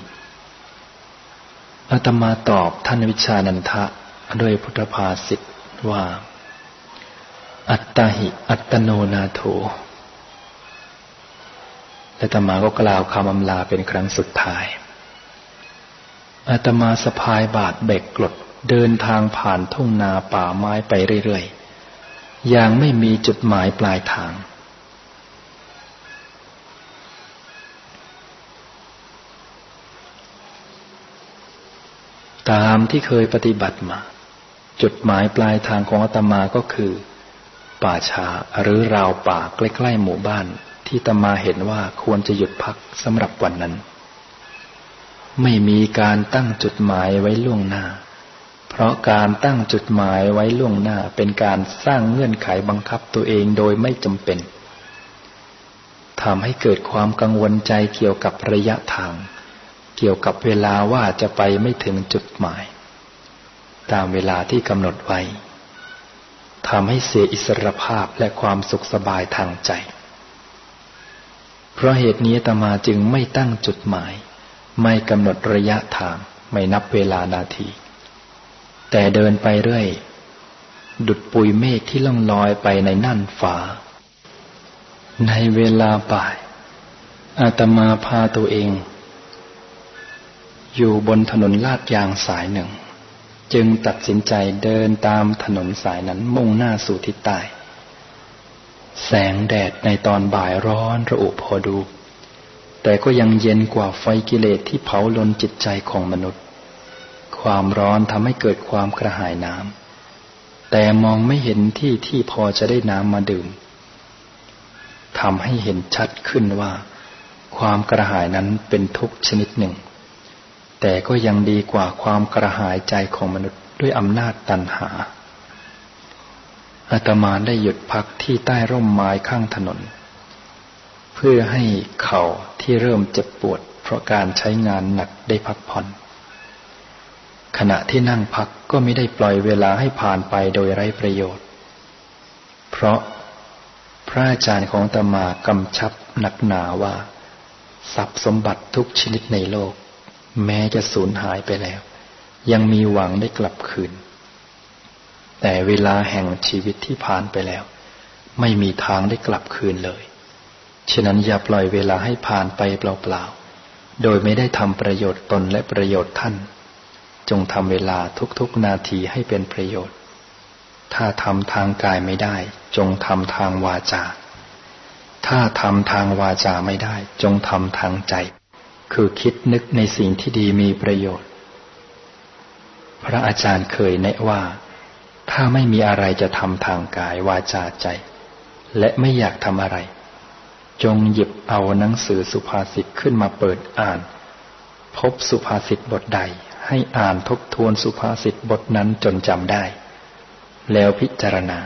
ๆอาตมาตอบท่านวิชานันทะด้วยพุทธภาษิตว่า อัตตาหิ อัตโนนาโถและตมาก็กล่าวคำอำลาเป็นครั้งสุดท้ายอาตมาสะพายบาทเบกกลดเดินทางผ่านทุ่งนาป่าไม้ไปเรื่อยๆ อย่างไม่มีจุดหมายปลายทาง ตามที่เคยปฏิบัติมา จุดหมายปลายทางของอาตมาก็คือ ป่าชาหรือราวป่าใกล้ๆหมู่บ้าน ที่ตมาเห็นว่าควรจะหยุดพักสำหรับวันนั้น ไม่มีการตั้งจุดหมายไว้ล่วงหน้า เพราะการตั้งจุดหมายไว้ล่วงหน้าเป็นการสร้างเงื่อนไขบังคับตัวเองโดยไม่จำเป็นทำให้เกิดความกังวลใจเกี่ยวกับระยะทาง เกี่ยวกับเวลาว่าจะไปไม่ถึงจุดหมาย ตามเวลาที่กำหนดไว้ทำให้เสียอิสรภาพและความสุขสบายทางใจ เพราะเหตุนี้ตมาจึงไม่ตั้งจุดหมาย ไม่กำหนดระยะทาง ไม่นับเวลานาที แต่เดินไปเรื่อย ดุดปุยเมฆที่ล่องลอยไปในน่านฟ้า ในเวลาบ่าย อาตมาพาตัวเอง อยู่บนถนนลาดยางสายหนึ่ง จึงตัดสินใจเดินตามถนนสายนั้นมุ่งหน้าสู่ทิศใต้ แสงแดดในตอนบ่ายร้อนระอุพอดู แต่ก็ยังเย็นกว่าไฟกิเลสที่เผาลนจิตใจของมนุษย์ ความร้อนทำให้เกิดความกระหายน้ำแต่มองไม่เห็นที่ที่พอจะได้น้ำมาดื่มทำให้เห็นชัดขึ้นว่า ความกระหายนั้นเป็นทุกชนิดหนึ่ง แต่ก็ยังดีกว่าความกระหายใจของมนุษย์ด้วยอำนาจตันหาอาตมาได้หยุดพักที่ใต้ร่มไม้ข้างถนน เพื่อให้เข่าที่เริ่มเจ็บปวด เพราะการใช้งานหนักได้พักผ่อน ขณะที่นั่งพักก็ไม่ได้ปล่อยเวลาให้ผ่านไปโดยไร้ประโยชน์ เพราะพระอาจารย์ของตมากำชับหนักหนาว่า ทรัพย์สมบัติทุกชนิดในโลก แม้จะสูญหายไปแล้ว ยังมีหวังได้กลับคืน แต่เวลาแห่งชีวิตที่ผ่านไปแล้ว ไม่มีทางได้กลับคืนเลยฉะนั้นอย่าปล่อยเวลาให้ผ่านไปเปล่าๆ โดยไม่ได้ทำประโยชน์ตนและประโยชน์ท่าน จงทำเวลาทุกๆนาทีให้เป็นประโยชน์ ถ้าทำทางกายไม่ได้ จงทำทางวาจา ถ้าทำทางวาจาไม่ได้ จงทำทางใจ คือคิดนึกในสิ่งที่ดีมีประโยชน์ พระอาจารย์เคยแนะว่า ถ้าไม่มีอะไรจะทำทางกายวาจาใจ และไม่อยากทำอะไร จงหยิบเอาหนังสือสุภาษิตขึ้นมาเปิดอ่าน พบสุภาษิตบทใด ให้อ่านทบทวนสุภาษิตบทนั้นจนจำได้ แล้วพิจารณา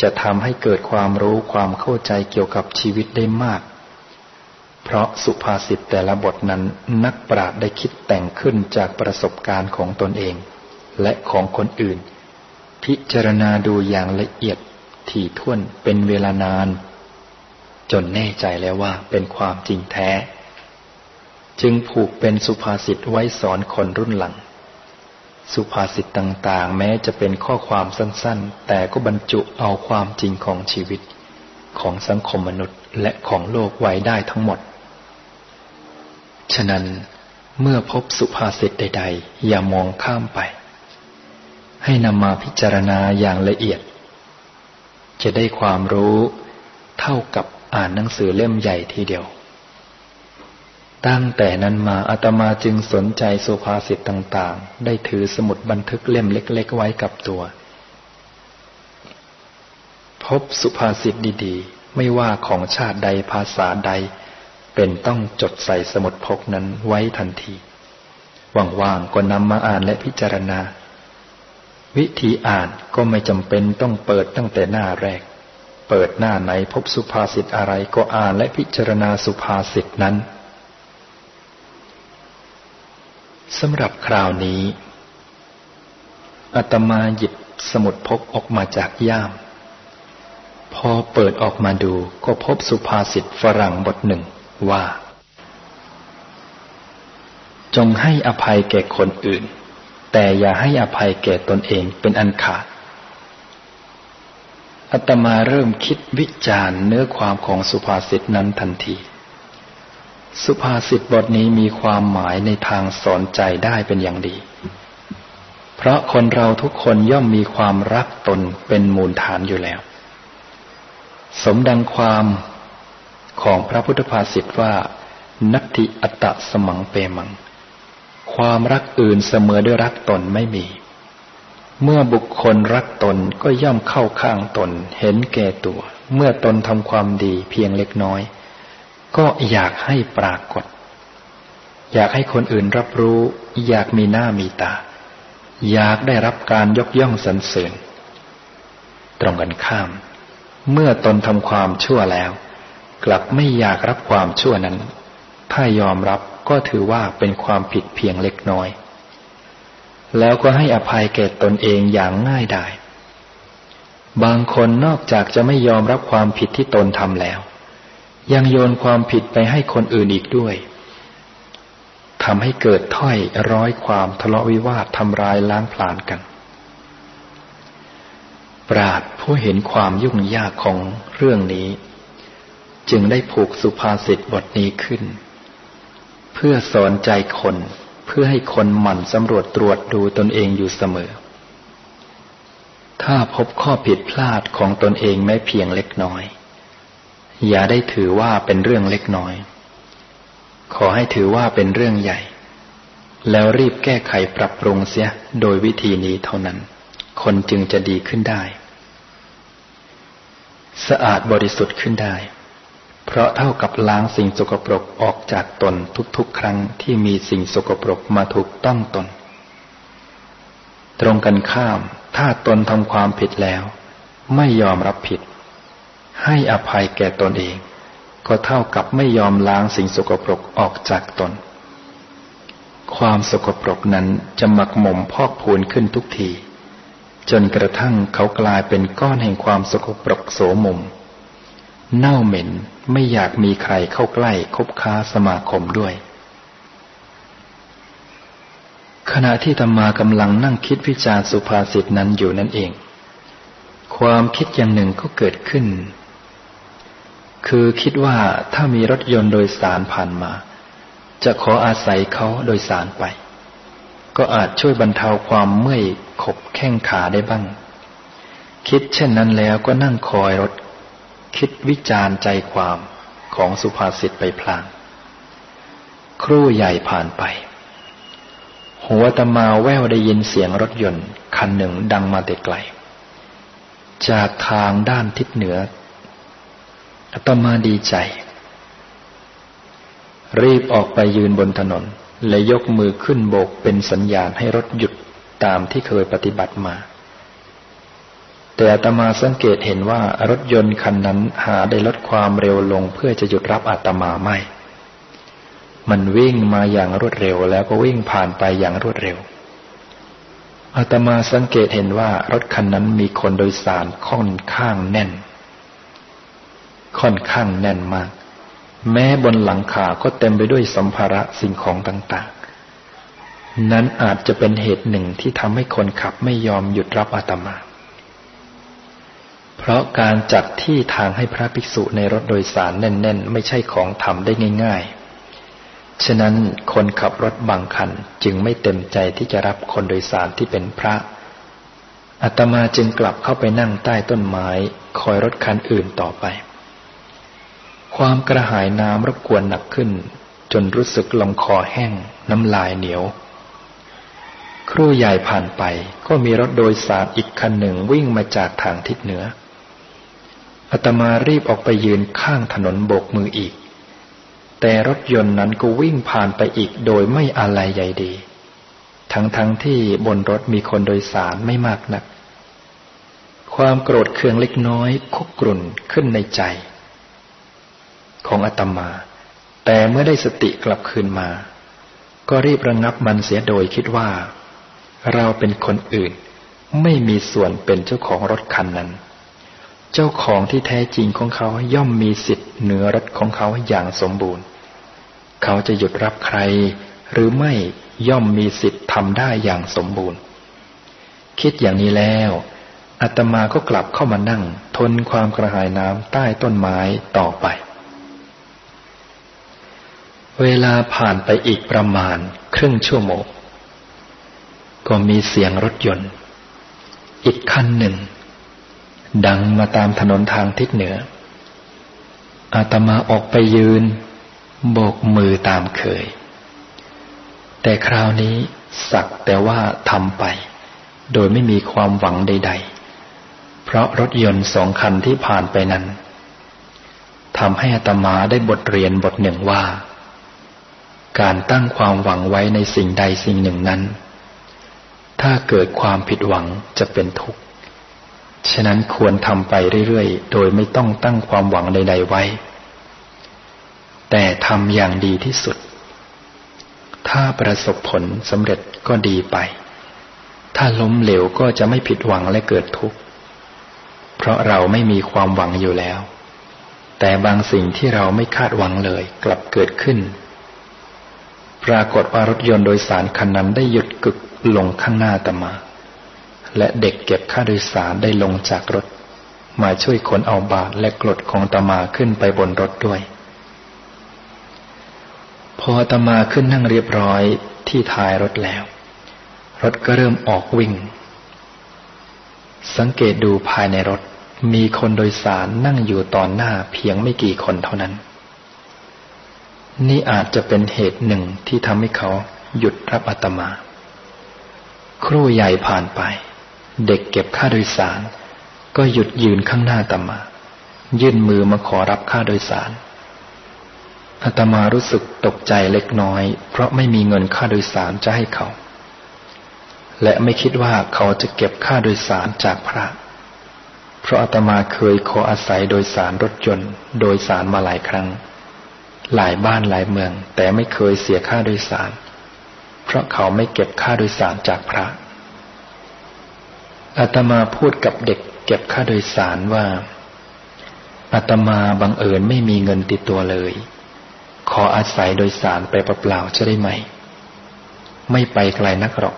จะทำให้เกิดความรู้ความเข้าใจเกี่ยวกับชีวิตได้มาก เพราะสุภาษิตแต่ละบทนั้นนักปราชญ์ได้คิดแต่งขึ้นจากประสบการณ์ของตนเอง และของคนอื่น พิจารณาดูอย่างละเอียดถี่ถ้วนเป็นเวลานาน จนแน่ใจแล้วว่าเป็นความจริงแท้ จึงผูกเป็นสุภาษิตไว้สอนคนรุ่นหลัง สุภาษิตต่างๆ แม้จะเป็นข้อความสั้นๆ แต่ก็บรรจุเอาความจริงของชีวิต ของสังคมมนุษย์และของโลกไว้ได้ทั้งหมด ฉะนั้นเมื่อพบสุภาษิตใด ๆ อย่ามองข้ามไป ให้นำมาพิจารณาอย่างละเอียด จะได้ความรู้เท่ากับอ่านหนังสือเล่มใหญ่ทีเดียว ตั้งแต่นั้นมาอาตมาจึงสนใจสุภาษิตต่างๆ ได้ถือสมุดบันทึกเล่มเล็ก ๆ ไว้กับตัว พบสุภาษิตดีๆ ไม่ว่าของชาติใดภาษาใด เป็นต้องจดใส่สมุดพกนั้นไว้ทันทีว่างๆก็นำมาอ่านและพิจารณา วิธีอ่านก็ไม่จำเป็นต้องเปิดตั้งแต่หน้าแรก เปิดหน้าไหนพบสุภาษิตอะไรก็อ่านและพิจารณาสุภาษิตนั้น สำหรับคราวนี้อาตมาหยิบสมุดพกออกมาจากย่าม พอเปิดออกมาดูก็พบสุภาษิตฝรั่งบทหนึ่งว่า จงให้อภัยแก่คนอื่น แต่อย่าให้อภัยแก่ตนเองเป็นอันขาดอาตมาเริ่มคิดวิจารณ์เนื้อความของสุภาษิตนั้นทันที สุภาษิตบทนี้มีความหมายในทางสอนใจได้เป็นอย่างดี เพราะคนเราทุกคนย่อมมีความรักตนเป็นมูลฐานอยู่แล้ว สมดังความของพระพุทธภาษิตว่า นัตติอัตตะสมังเปมัง ความรักอื่นเสมอด้วยรักตนไม่มี เมื่อบุคคลรักตนก็ย่อมเข้าข้างตน เห็นแก่ตัว เมื่อตนทำความดีเพียงเล็กน้อย ก็อยากให้ปรากฏ อยากให้คนอื่นรับรู้ อยากมีหน้ามีตา อยากได้รับการยกย่องสรรเสริญ ตรงกันข้าม เมื่อตนทำความชั่วแล้ว กลับไม่อยากรับความชั่วนั้น ถ้ายอมรับก็ถือว่าเป็นความผิดเพียงเล็กน้อย แล้วก็ให้อภัยแก่ตนเองอย่างง่ายดายบางคนนอกจากจะไม่ยอมรับความผิดที่ตนทำแล้ว ยังโยนความผิดไปให้คนอื่นอีกด้วยทำให้เกิดถ้อยร้อยความทะเลาะวิวาททำลายล้างผลาญกัน ปราดผู้เห็นความยุ่งยากของเรื่องนี้ จึงได้ผูกสุภาษิตบทนี้ขึ้น เพื่อสอนใจคนเพื่อให้คนหมั่นสำรวจตรวจดูตนเองอยู่เสมอ ถ้าพบข้อผิดพลาดของตนเองแม้เพียงเล็กน้อย อย่าได้ถือว่าเป็นเรื่องเล็กน้อย ขอให้ถือว่าเป็นเรื่องใหญ่ แล้วรีบแก้ไขปรับปรุงเสียโดยวิธีนี้เท่านั้น คนจึงจะดีขึ้นได้ สะอาดบริสุทธิ์ขึ้นได้ เพราะเท่ากับล้างสิ่งสกปรกออกจากตนทุกๆ ครั้งที่มีสิ่งสกปรกมาถูกต้องตน ตรงกันข้ามถ้าตนทำความผิดแล้ว ไม่ยอมรับผิด ให้อภัยแก่ตนเอง ก็เท่ากับไม่ยอมล้างสิ่งสกปรกออกจากตน ความสกปรกนั้นจะหมักหมมพอกพูนขึ้นทุกที จนกระทั่งเขากลายเป็นก้อนแห่งความสกปรกโสมม เน่าเหม็นไม่อยากมีใครเข้าใกล้คบค้าสมาคมด้วย ขณะที่ธรรมากำลังนั่งคิดวิจารสุภาษิตนั้นอยู่นั่นเองความคิดอย่างหนึ่งก็เกิดขึ้น คือคิดว่าถ้ามีรถยนต์โดยสารผ่านมา จะขออาศัยเขาโดยสารไป ก็อาจช่วยบรรเทาความเมื่อยขบแข้งขาได้บ้าง คิดเช่นนั้นแล้วก็นั่งคอยรถ คิดวิจารณ์ใจความของสุภาษิตไปพลาง ครู่ใหญ่ผ่านไป หัวตมาแววได้ยินเสียงรถยนต์ คันหนึ่งดังมาแต่ไกล จากทางด้านทิศเหนือ อาตมาดีใจ รีบออกไปยืนบนถนน และยกมือขึ้นโบกเป็นสัญญาณให้รถหยุดตามที่เคยปฏิบัติมา แต่อาตมาสังเกตเห็นว่ารถยนต์คันนั้นหาได้ลดความเร็วลงเพื่อจะหยุดรับอาตมาไม่ มันวิ่งมาอย่างรวดเร็วแล้วก็วิ่งผ่านไปอย่างรวดเร็วอาตมาสังเกตเห็นว่ารถคันนั้นมีคนโดยสารค่อนข้างแน่น ค่อนข้างแน่นมาก แม้บนหลังคาก็เต็มไปด้วยสัมภาระสิ่งของต่างๆ นั้นอาจจะเป็นเหตุหนึ่งที่ทำให้คนขับไม่ยอมหยุดรับอาตมา เพราะการจัดที่ทางให้พระภิกษุในรถโดยสารแน่น ๆ ไม่ใช่ของทำได้ง่าย ๆ ฉะนั้นคนขับรถบางคันจึงไม่เต็มใจที่จะรับคนโดยสารที่เป็นพระอาตมาจึงกลับเข้าไปนั่งใต้ต้นไม้ คอยรถคันอื่นต่อไป ความกระหายน้ำรบกวนหนักขึ้น จนรู้สึกลำคอแห้ง น้ำลายเหนียว ครู่ใหญ่ผ่านไปก็มีรถโดยสารอีกคันหนึ่งวิ่งมาจากทางทิศเหนืออาตมารีบออกไปยืนข้างถนนโบกมืออีก แต่รถยนต์นั้นก็วิ่งผ่านไปอีกโดยไม่อะไรใหญ่ดี ทั้งๆทที่บนรถมีคนโดยสารไม่มากนัก ความโกรธเคืองเล็กน้อยคุกกรุ่นขึ้นในใจ ของอาตมา แต่เมื่อได้สติกลับคืนมา ก็รีบระงงับมันเสียโดยคิดว่า เราเป็นคนอื่น ไม่มีส่วนเป็นเจ้าของรถคันนั้น เจ้าของที่แท้จริงของเขาย่อมมีสิทธิ์เหนือรถของเขาอย่างสมบูรณ์ เขาจะหยุดรับใคร หรือไม่ย่อมมีสิทธิ์ทำได้อย่างสมบูรณ์ คิดอย่างนี้แล้วอาตมาก็กลับเข้ามานั่ง ทนความกระหายน้ำใต้ต้นไม้ต่อไป เวลาผ่านไปอีกประมาณครึ่งชั่วโมง ก็มีเสียงรถยนต์ อีกคันหนึ่ง ดังมาตามถนนทางทิศเหนือ อาตมาออกไปยืน โบกมือตามเคย แต่คราวนี้สักแต่ว่าทำไป โดยไม่มีความหวังใด ๆ เพราะรถยนต์สองคันที่ผ่านไปนั้นทำให้อาตมาได้บทเรียนบทหนึ่งว่า การตั้งความหวังไว้ในสิ่งใดสิ่งหนึ่งนั้น ถ้าเกิดความผิดหวังจะเป็นทุกข์ ฉะนั้นควรทำไปเรื่อยๆ โดยไม่ต้องตั้งความหวังใด ๆไว้ แต่ทำอย่างดีที่สุด ถ้าประสบผลสำเร็จก็ดีไป ถ้าล้มเหลวก็จะไม่ผิดหวังและเกิดทุกข์ เพราะเราไม่มีความหวังอยู่แล้ว แต่บางสิ่งที่เราไม่คาดหวังเลยกลับเกิดขึ้น ปรากฏว่ารถยนต์โดยสารคันนั้นได้หยุดกึกลงข้างหน้าตมา และเด็กเก็บค่าโดยสารได้ลงจากรถ มาช่วยขนเอาบาทและกรดของตมาขึ้นไปบนรถด้วย พอตมาขึ้นนั่งเรียบร้อยที่ท้ายรถแล้ว รถก็เริ่มออกวิ่ง สังเกตดูภายในรถมีคนโดยสารนั่งอยู่ตอนหน้าเพียงไม่กี่คนเท่านั้น นี่อาจจะเป็นเหตุหนึ่งที่ทำให้เขาหยุดรับอาตมา ครู่ใหญ่ผ่านไป เด็กเก็บค่าโดยสาร ก็หยุดยืนข้างหน้าอาตมา ยื่นมือมาขอรับค่าโดยสารอาตมารู้สึกตกใจเล็กน้อย เพราะไม่มีเงินค่าโดยสารจะให้เขา และไม่คิดว่าเขาจะเก็บค่าโดยสารจากพระ เพราะอาตมาเคยขออาศัยโดยสารรถยนต์ โดยสารมาหลายครั้ง หลายบ้านหลายเมือง แต่ไม่เคยเสียค่าโดยสาร เพราะเขาไม่เก็บค่าโดยสารจากพระอาตมาพูดกับเด็ก เก็บค่าโดยสารว่าอาตมาบังเอิญไม่มีเงินติดตัวเลย ขออาศัยโดยสารไปเปล่าๆจะได้ไหม ไม่ไปไกลนักหรอก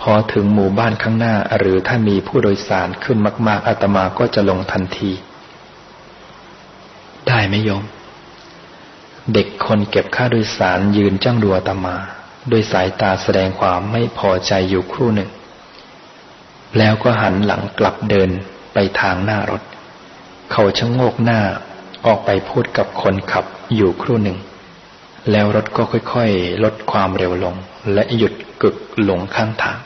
พอถึงหมู่บ้านข้างหน้าหรือถ้ามีผู้โดยสารขึ้นมาก ๆอาตมาก็จะลงทันที ได้ไหมโยม เด็กคนเก็บค่าโดยสารยืนจ้องดูอาตมา ด้วยสายตาแสดงความไม่พอใจอยู่ครู่หนึ่ง แล้วก็หันหลังกลับเดินไปทางหน้ารถ เขาชะโงกหน้าออกไปพูดกับคนขับอยู่ครู่หนึ่ง แล้วรถก็ค่อยๆ ลดความเร็วลง และหยุดกึกลงข้างทาง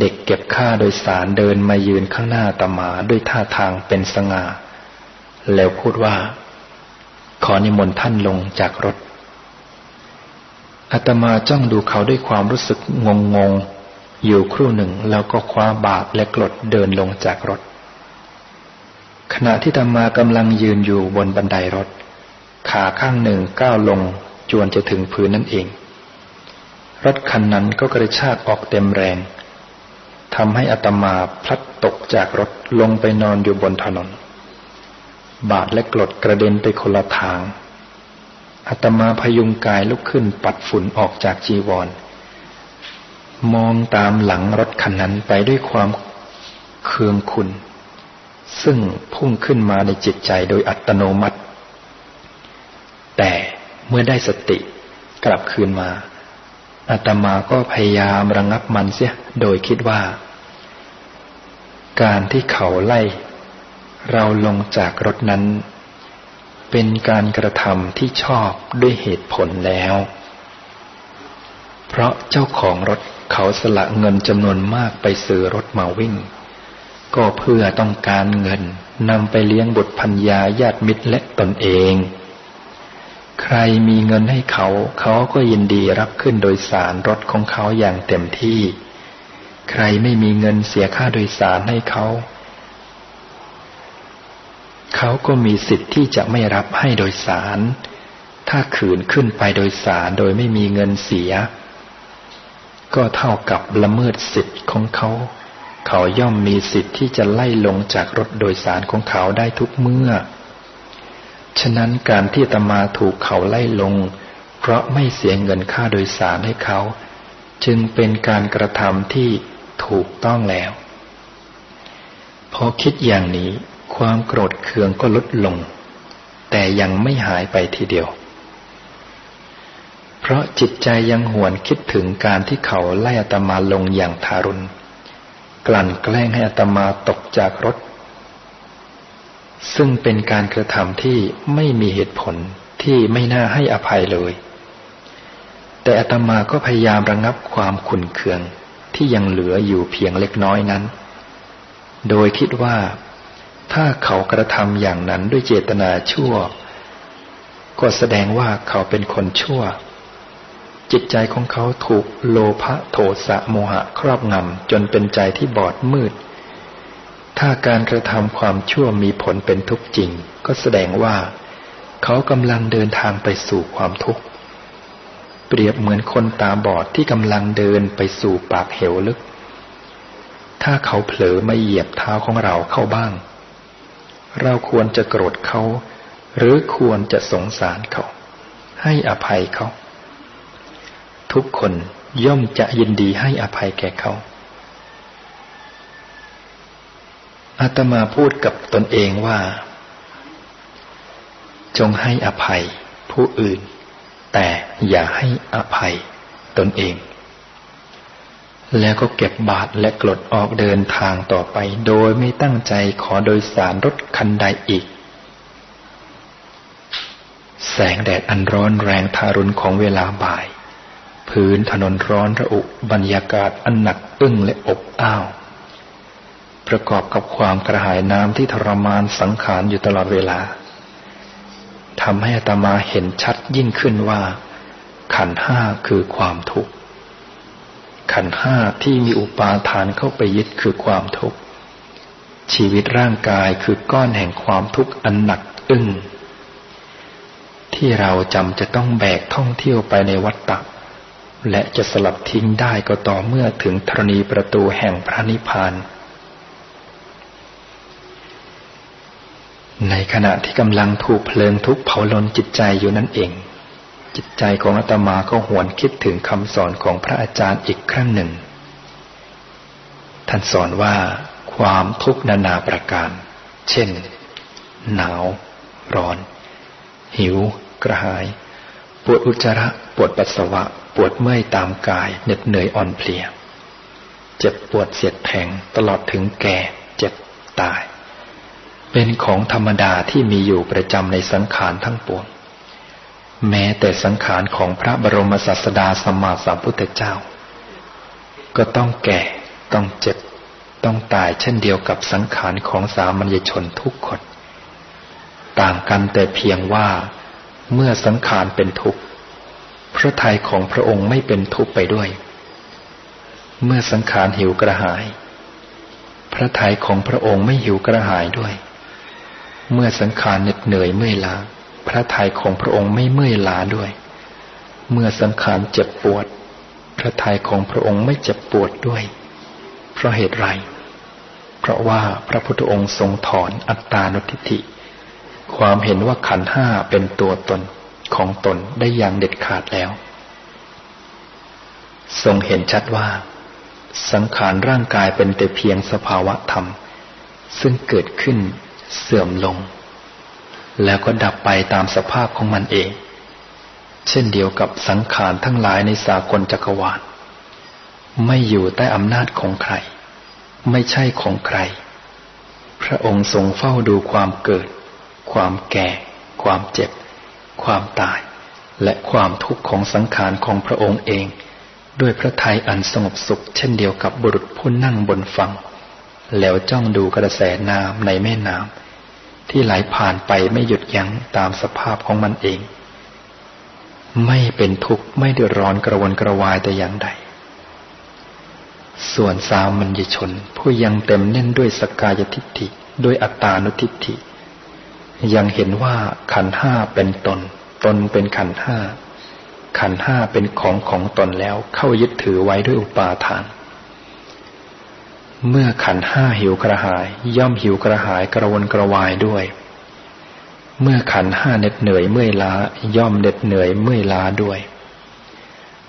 เด็กเก็บค่าโดยสารเดินมายืนข้างหน้าตมาด้วยท่าทางเป็นสง่าแล้วพูดว่า ขอนิมนต์ท่านลงจากรถอาตมาจ้องดูเขาด้วยความรู้สึกงงงอยู่ครู่หนึ่งแล้วก็คว้าบาทและกรดเดินลงจากรถ ขณะที่ตามากำลังยืนอยู่บนบันไดรถ ขาข้างหนึ่งก้าวลงจวนจะถึงพื้นนั่นเอง รถคันนั้นก็กระชากออกเต็มแรงทำให้อัตมาพลัดตกจากรถลงไปนอนอยู่บนถนน บาดและกรดกระเด็นไปคนละทางอาตมาพยุงกายลุกขึ้นปัดฝุ่นออกจากจีวร มองตามหลังรถคันนั้นไปด้วยความเคืองคุณ ซึ่งพุ่งขึ้นมาในจิตใจโดยอัตโนมัติ แต่เมื่อได้สติกลับคืนมาอาตมาก็พยายามระงงับมันเสีย โดยคิดว่า การที่เขาไล่ เราลงจากรถนั้น เป็นการกระทำที่ชอบด้วยเหตุผลแล้ว เพราะเจ้าของรถเขาสละเงินจำนวนมากไปซื้อรถมาวิ่ง ก็เพื่อต้องการเงินนำไปเลี้ยงบุตรพัญญาญาติมิตรและตนเอง ใครมีเงินให้เขา เขาก็ยินดีรับขึ้นโดยสารรถของเขาอย่างเต็มที่ ใครไม่มีเงินเสียค่าโดยสารให้เขา เขาก็มีสิทธิ์ที่จะไม่รับให้โดยสาร ถ้าขืนขึ้นไปโดยสารโดยไม่มีเงินเสีย ก็เท่ากับละเมิดสิทธิ์ของเขา เขาย่อมมีสิทธิ์ที่จะไล่ลงจากรถโดยสารของเขาได้ทุกเมื่อ ฉะนั้นการที่ตมาถูกเขาไล่ลง เพราะไม่เสียเงินค่าโดยสารให้เขา จึงเป็นการกระทำที่ถูกต้องแล้ว พอคิดอย่างนี้ ความโกรธเคืองก็ลดลง แต่ยังไม่หายไปทีเดียว เพราะจิตใจยังหวนคิดถึงการที่เขาไล่อาตมาลงอย่างทารุณ กลั่นแกล้งให้อาตมาตกจากรถ ซึ่งเป็นการกระทำที่ไม่มีเหตุผลที่ไม่น่าให้อภัยเลย แต่อาตมาก็พยายามระงับความขุนเคืองที่ยังเหลืออยู่เพียงเล็กน้อยนั้น โดยคิดว่า ถ้าเขากระทำอย่างนั้นด้วยเจตนาชั่ว ก็แสดงว่าเขาเป็นคนชั่ว จิตใจของเขาถูกโลภะโทสะโมหะครอบงำจนเป็นใจที่บอดมืด ถ้าการกระทำความชั่วมีผลเป็นทุกข์จริง ก็แสดงว่า เขากำลังเดินทางไปสู่ความทุกข์ เปรียบเหมือนคนตาบอดที่กำลังเดินไปสู่ปากเหวลึก ถ้าเขาเผลอม่เหยียบเท้าของเราเข้าบ้าง เราควรจะโกรธเขา หรือควรจะสงสารเขา ให้อภัยเขา ทุกคนย่อมจะยินดีให้อภัยแก่เขาอาตมาพูดกับตนเองว่า จงให้อภัยผู้อื่น แต่อย่าให้อภัยตนเอง แล้วก็เก็บบาทและกรดออกเดินทางต่อไป โดยไม่ตั้งใจขอโดยสารรถคันใดอีก แสงแดดอันร้อนแรงทารุณของเวลาบ่าย พื้นถนนร้อนระอุบรรยากาศอันหนักอึ้งและอบอ้าว ประกอบกับความกระหายน้ำที่ทรมานสังขารอยู่ตลอดเวลาทำให้อาตมาเห็นชัดยิ่งขึ้นว่า ขันห้าคือความทุกข์ ขันห้าที่มีอุปาทานเข้าไปยึดคือความทุกข์ ชีวิตร่างกายคือก้อนแห่งความทุกข์อันหนักอึ้งที่เราจำจะต้องแบกท่องเที่ยวไปในวัฏฏะและจะสลับทิ้งได้ก็ต่อเมื่อถึงธรณีประตูแห่งพระนิพพาน ในขณะที่กำลังถูกเพลิงทุกเผาลนจิตใจอยู่นั่นเอง จิตใจของอาตมาก็หวนคิดถึงคำสอนของพระอาจารย์อีกครั้งหนึ่ง ท่านสอนว่าความทุกข์นานาประการ เช่น หนาว ร้อน หิว กระหาย ปวดอุจจาระ ปวดปัสสาวะ ปวดเมื่อยตามกายเหน็ดเหนื่อยอ่อนเพลีย เจ็บปวดเสียดแทงตลอดถึงแก่ เจ็บตาย เป็นของธรรมดาที่มีอยู่ประจำในสังขารทั้งปวง แม้แต่สังขารของพระบรมศาสดาสมมาสัมพุทธเจ้า ก็ต้องแก่ ต้องเจ็บ ต้องตายเช่นเดียวกับสังขารของสามัญชนทุกคน ต่างกันแต่เพียงว่า เมื่อสังขารเป็นทุกข์ พระทัยของพระองค์ไม่เป็นทุกข์ไปด้วย เมื่อสังขารหิวกระหาย พระทัยของพระองค์ไม่หิวกระหายด้วย เมื่อสังขารเหน็ดเหนื่อยเมื่อยล้า พระทัยของพระองค์ไม่เมื่อยล้าด้วย เมื่อสังขารเจ็บปวด พระทัยของพระองค์ไม่เจ็บปวดด้วย เพราะเหตุไร เพราะว่าพระพุทธองค์ทรงถอนอัตตานุทิฏฐิ ความเห็นว่าขันห้าเป็นตัวตนของตนได้อย่างเด็ดขาดแล้ว ทรงเห็นชัดว่า สังขารร่างกายเป็นแต่เพียงสภาวะธรรม ซึ่งเกิดขึ้นเสื่อมลง แล้วก็ดับไปตามสภาพของมันเอง เช่นเดียวกับสังขารทั้งหลายในสากลจักรวาล ไม่อยู่ใต้อำนาจของใคร ไม่ใช่ของใคร พระองค์ทรงเฝ้าดูความเกิด ความแก่ ความเจ็บ ความตาย และความทุกข์ของสังขารของพระองค์เอง ด้วยพระทัยอันสงบสุข เช่นเดียวกับบุรุษผู้นั่งบนฝั่งแล้วจ้องดูกระแสน้ำในแม่น้ำ ที่ไหลผ่านไปไม่หยุดยั้งตามสภาพของมันเอง ไม่เป็นทุกข์ไม่เดือดร้อนกระวนกระวายแต่อย่างใด ส่วนสามัญญชน ผู้ยังเต็มแน่นด้วยสกายทิฏฐิด้วยอัตตานุทิฏฐิ ยังเห็นว่าขันห้าเป็นตน ตนเป็นขันห้าขันห้าเป็นของของตนแล้วเข้ายึดถือไว้ด้วยอุปาทาน เมื่อขันห้าหิวกระหาย ย่อมหิวกระหายกระวนกระวายด้วย เมื่อขันห้าเหน็ดเหนื่อยเมื่อยล้า ย่อมเหน็ดเหนื่อยเมื่อยล้าด้วย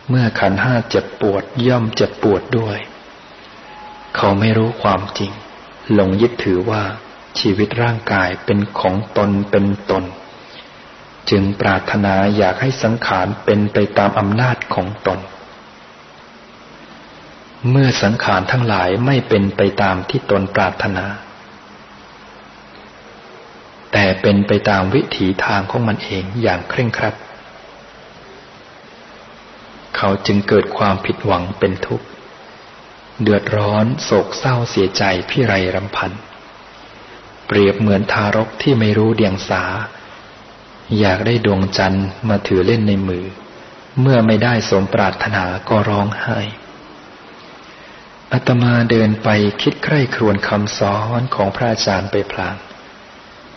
เมื่อขันห้าเจ็บปวด ย่อมเจ็บปวดด้วย เขาไม่รู้ความจริง หลงยึดถือว่าชีวิตร่างกายเป็นของตนเป็นตน จึงปรารถนาอยากให้สังขารเป็นไปตามอำนาจของตน เมื่อสังขารทั้งหลายไม่เป็นไปตามที่ตนปรารถนา แต่เป็นไปตามวิถีทางของมันเองอย่างเคร่งครัด เขาจึงเกิดความผิดหวังเป็นทุกข์ เดือดร้อนโศกเศร้าเสียใจพิไรรำพัน เปรียบเหมือนทารกที่ไม่รู้เดียงสา อยากได้ดวงจันทร์มาถือเล่นในมือ เมื่อไม่ได้สมปรารถนาก็ร้องไห้ อาตมาเดินไปคิดใคร่ครวญคำสอนของพระอาจารย์ไปพลาง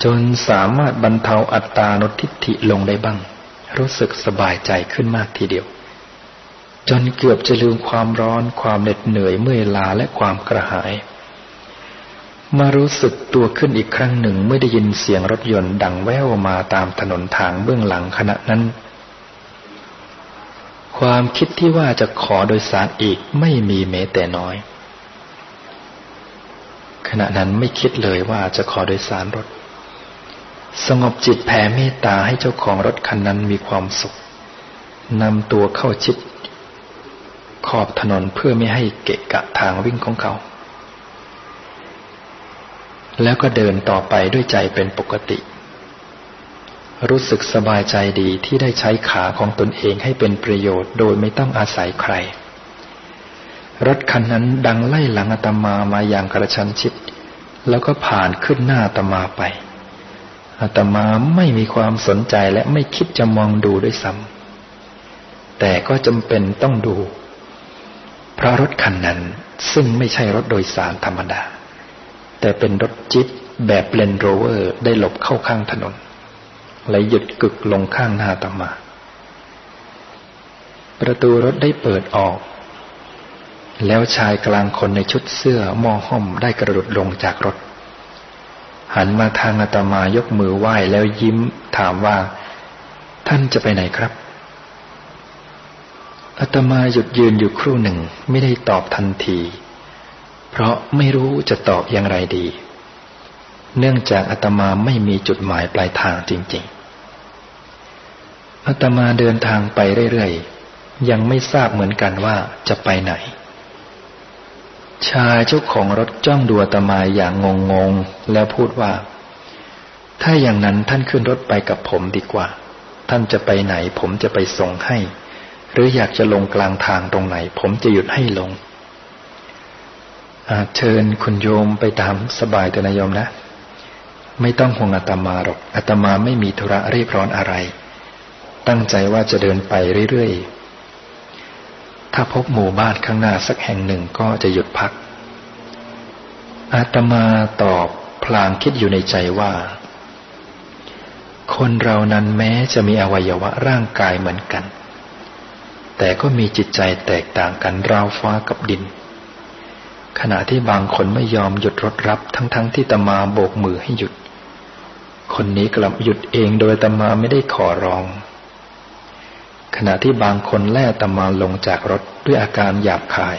จนสามารถบรรเทาอัตตานทิฏฐิลงได้บ้าง รู้สึกสบายใจขึ้นมากทีเดียว จนเกือบจะลืมความร้อนความเหน็ดเหนื่อยเมื่อยล้าและความกระหาย มารู้สึกตัวขึ้นอีกครั้งหนึ่งเมื่อได้ยินเสียงรถยนต์ดังแว่วมาตามถนนทางเบื้องหลังขณะนั้น ความคิดที่ว่าจะขอโดยสารอีกไม่มีแม้แต่น้อย ขณะนั้นไม่คิดเลยว่าจะขอโดยสารรถ สงบจิตแผ่เมตตาให้เจ้าของรถคันนั้นมีความสุขนำตัวเข้าชิด ขอบถนนเพื่อไม่ให้เกะกะทางวิ่งของเขา แล้วก็เดินต่อไปด้วยใจเป็นปกติ รู้สึกสบายใจดีที่ได้ใช้ขาของตนเองให้เป็นประโยชน์โดยไม่ต้องอาศัยใคร รถคันนั้นดังไล่หลังอาตมามาอย่างกระชั้นชิด แล้วก็ผ่านขึ้นหน้าอาตมาไปอาตมาไม่มีความสนใจและไม่คิดจะมองดูด้วยซ้ำแต่ก็จำเป็นต้องดู เพราะรถคันนั้นซึ่งไม่ใช่รถโดยสารธรรมดา แต่เป็นรถจิ๊บแบบเลนโรเวอร์ได้หลบเข้าข้างถนน และหยุดกึกลงข้างหน้าตมา ประตูรถได้เปิดออก แล้วชายกลางคนในชุดเสื้อมอห้อมได้กระโดดลงจากรถ หันมาทางอาตมายกมือไหว้แล้วยิ้มถามว่า ท่านจะไปไหนครับอาตมาหยุดยืนอยู่ครู่หนึ่งไม่ได้ตอบทันที เพราะไม่รู้จะตอบอย่างไรดี เนื่องจากอาตมาไม่มีจุดหมายปลายทางจริง ๆ อาตมาเดินทางไปเรื่อยๆ ยังไม่ทราบเหมือนกันว่าจะไปไหน ชายเจ้าของรถจ้องดูอาตมาอย่างงงๆ แล้วพูดว่า ถ้าอย่างนั้นท่านขึ้นรถไปกับผมดีกว่า ท่านจะไปไหนผมจะไปส่งให้ หรืออยากจะลงกลางทางตรงไหน ผมจะหยุดให้ลงอาเชิญคุณโยมไปตามสบายแต่นายโยมนะ ไม่ต้องห่วงอาตมาหรอกอาตมาไม่มีธุระรีบร้อนอะไร ตั้งใจว่าจะเดินไปเรื่อยๆ ถ้าพบหมู่บ้านข้างหน้าสักแห่งหนึ่งก็จะหยุดพัก อาตมาตอบพลางคิดอยู่ในใจว่า คนเรานั้นแม้จะมีอวัยวะร่างกายเหมือนกัน แต่ก็มีจิตใจแตกต่างกันราวฟ้ากับดิน ขณะที่บางคนไม่ยอมหยุดรถรับทั้งๆทที่ตมาโบกมือให้หยุด คนนี้กลับหยุดเองโดยตมาไม่ได้ขอร้อง ขณะที่บางคนแล่ตมาลงจากรถด้วยอาการหยาบคาย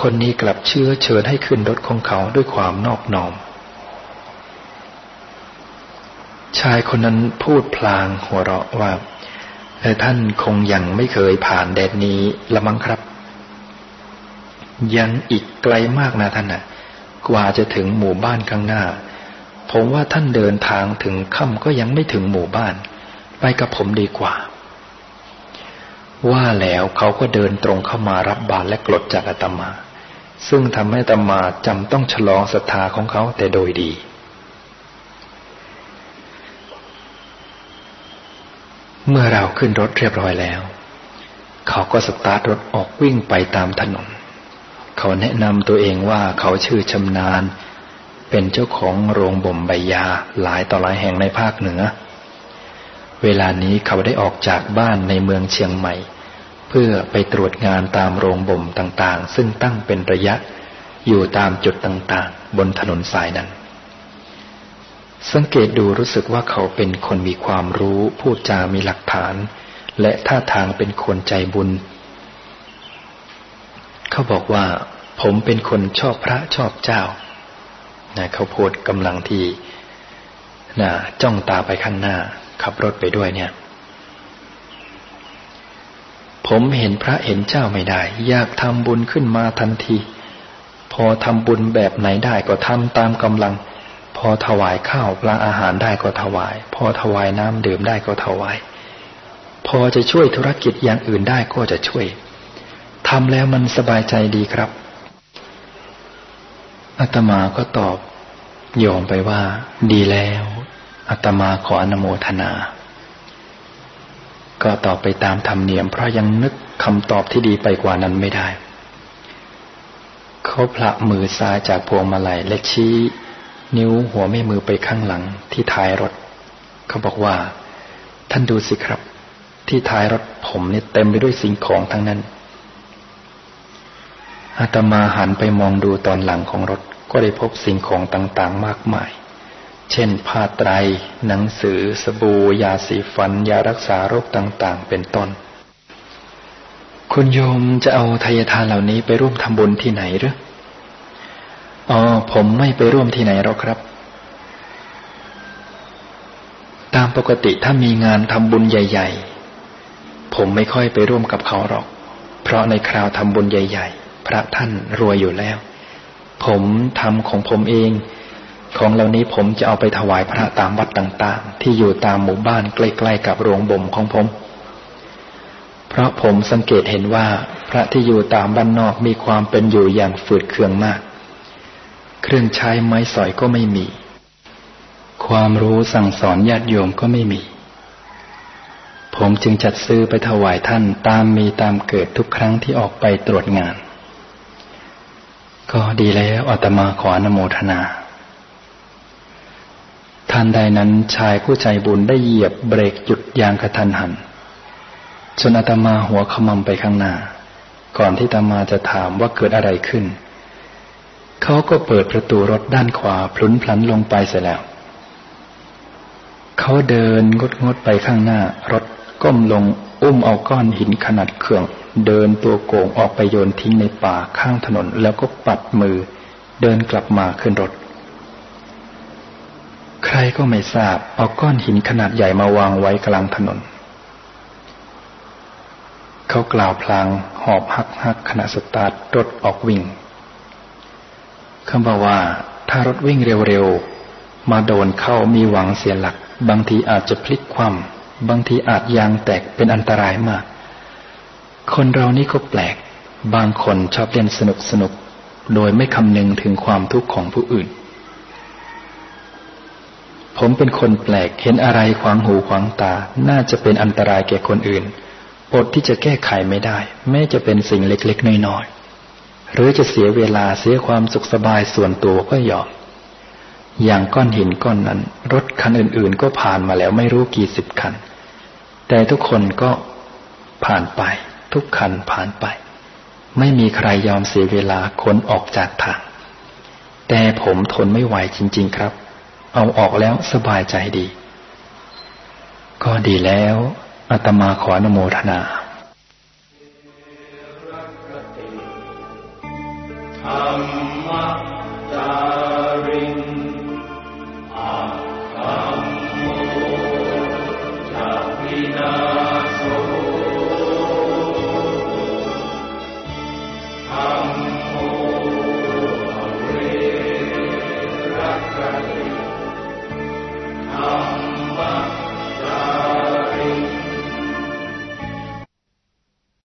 คนนี้กลับเชื้อเชิญให้ขึ้นรถของเขาด้วยความนอบน้อม ชายคนนั้นพูดพลางหัวเราะว่าท่านคงยังไม่เคยผ่านแดนนี้ละมั้งครับ ยังอีกไกลมากนะท่านน่ะกว่าจะถึงหมู่บ้านข้างหน้า ผมว่าท่านเดินทางถึงค่ำก็ยังไม่ถึงหมู่บ้าน ไปกับผมดีกว่า ว่าแล้วเขาก็เดินตรงเข้ามารับบาตรและกรดจากอาตมา ซึ่งทำให้อาตมาจำต้องฉลองศรัทธาของเขาแต่โดยดี เมื่อเราขึ้นรถเรียบร้อยแล้ว เขาก็สตาร์ทรถออกวิ่งไปตามถนน เขาแนะนำตัวเองว่าเขาชื่อชำนาญ เป็นเจ้าของโรงบ่มใบยาหลายต่อหลายแห่งในภาคเหนือเวลานี้เขาได้ออกจากบ้านในเมืองเชียงใหม่ พื่อไปตรวจงานตามโรงบ่มต่างๆ ซึ่งตั้งเป็นระยะอยู่ตามจุดต่างๆ บนถนนสายนั้น สังเกตดูรู้สึกว่าเขาเป็นคนมีความรู้พูดจามีหลักฐาน และท่าทางเป็นคนใจบุญ เขาบอกว่า ผมเป็นคนชอบพระชอบเจ้านะเขาพูดกำลังที่นะจ้องตาไปข้างหน้า ขับรถไปด้วยเนี่ย ผมเห็นพระเห็นเจ้าไม่ได้ อยากทำบุญขึ้นมาทันที พอทำบุญแบบไหนได้ก็ทำตามกำลัง พอถวายข้าวปลาอาหารได้ก็ถวาย พอถวายน้ำดื่มได้ก็ถวาย พอจะช่วยธุรกิจอย่างอื่นได้ก็จะช่วยทำแล้วมันสบายใจดีครับอาตมาก็ตอบโยมไปว่า ดีแล้วอาตมาขออนโมทนา ก็ตอบไปตามธรรมเนียม เพราะยังนึกคำตอบที่ดีไปกว่านั้นไม่ได้ เขาพละมือซ้ายจากพวงมาลัยและชี้ นิ้วหัวแม่มือไปข้างหลังที่ท้ายรถ เขาบอกว่า ท่านดูสิครับ ที่ท้ายรถผมเนี่ยเต็มไปด้วยสิ่งของทั้งนั้นอาตมาหันไปมองดูตอนหลังของรถก็ได้พบสิ่งของต่างๆ มากมาย เช่นผ้าไตร หนังสือ สบู่ยาสีฟัน ยารักษาโรคต่างๆ เป็นต้น คุณโยมจะเอาทายทานเหล่านี้ไปร่วมทำบุญที่ไหนหรืออ๋อผมไม่ไปร่วมที่ไหนหรอกครับ ตามปกติถ้ามีงานทำบุญใหญ่ ๆ ผมไม่ค่อยไปร่วมกับเขาหรอก เพราะในคราวทำบุญใหญ่ ๆ พระท่านรวยอยู่แล้ว ผมทำของผมเอง ของเหล่านี้ผมจะเอาไปถวายพระตามวัดต่าง ๆ ที่อยู่ตามหมู่บ้านใกล้ๆกับโรงบ่มของผม เพราะผมสังเกตเห็นว่าพระที่อยู่ตามบ้านนอกมีความเป็นอยู่อย่างฝืดเคืองมาก เครื่องใช้ไม้สอยก็ไม่มี ความรู้สั่งสอนญาติโยมก็ไม่มี ผมจึงจัดซื้อไปถวายท่านตามมีตามเกิดทุกครั้งที่ออกไปตรวจงาน ก็ดีแล้วอาตมาขออนโมทนา ท่านใดนั้นชายผู้ใจบุญได้เหยียบเบรกจุดยางกระทันหันจนอาตมาหัวขมำไปข้างหน้า ก่อนที่อาตมาจะถามว่าเกิดอะไรขึ้น เขาก็เปิดประตูรถด้านขวาพลุนพลันลงไปเสียแล้ว เขาเดินงดงดไปข้างหน้า รถก้มลงอุ้มเอาก้อนหินขนาดเครื่อง เดินตัวโกงออกไปโยนทิ้งในป่าข้างถนน แล้วก็ปัดมือ เดินกลับมาขึ้นรถ รก็ไม่ทราบ เอาก้อนหินขนาดใหญ่มาวางไว้กลางถนน เขากล่าวพลางหอบหักหักขณะสตาร์ทรถออกวิ่งคำบอกว่า ถ้ารถวิ่งเร็วๆ มาโดนเข้ามีหวังเสียหลัก บางทีอาจจะพลิกคว่ำบางทีอาจยางแตกเป็นอันตรายมาก คนเรานี่ก็แปลก บางคนชอบเล่นสนุกสนุกโดยไม่คำนึงถึงความทุกข์ของผู้อื่น ผมเป็นคนแปลกเห็นอะไรขวางหูขวางตา น่าจะเป็นอันตรายแก่คนอื่นอดที่จะแก้ไขไม่ได้ แม้จะเป็นสิ่งเล็กๆน้อยๆหรือจะเสียเวลาเสียความสุขสบายส่วนตัวก็ยอม อย่างก้อนหินก้อนนั้น รถคันอื่นๆ ก็ผ่านมาแล้วไม่รู้กี่สิบคัน แต่ทุกคนก็ผ่านไป ทุกคันผ่านไป ไม่มีใครยอมเสียเวลาคนออกจากทาง แต่ผมทนไม่ไหวจริง ๆ ครับ เอาออกแล้วสบายใจดี ก็ดีแล้วอาตมาขออนโมทนาธรรม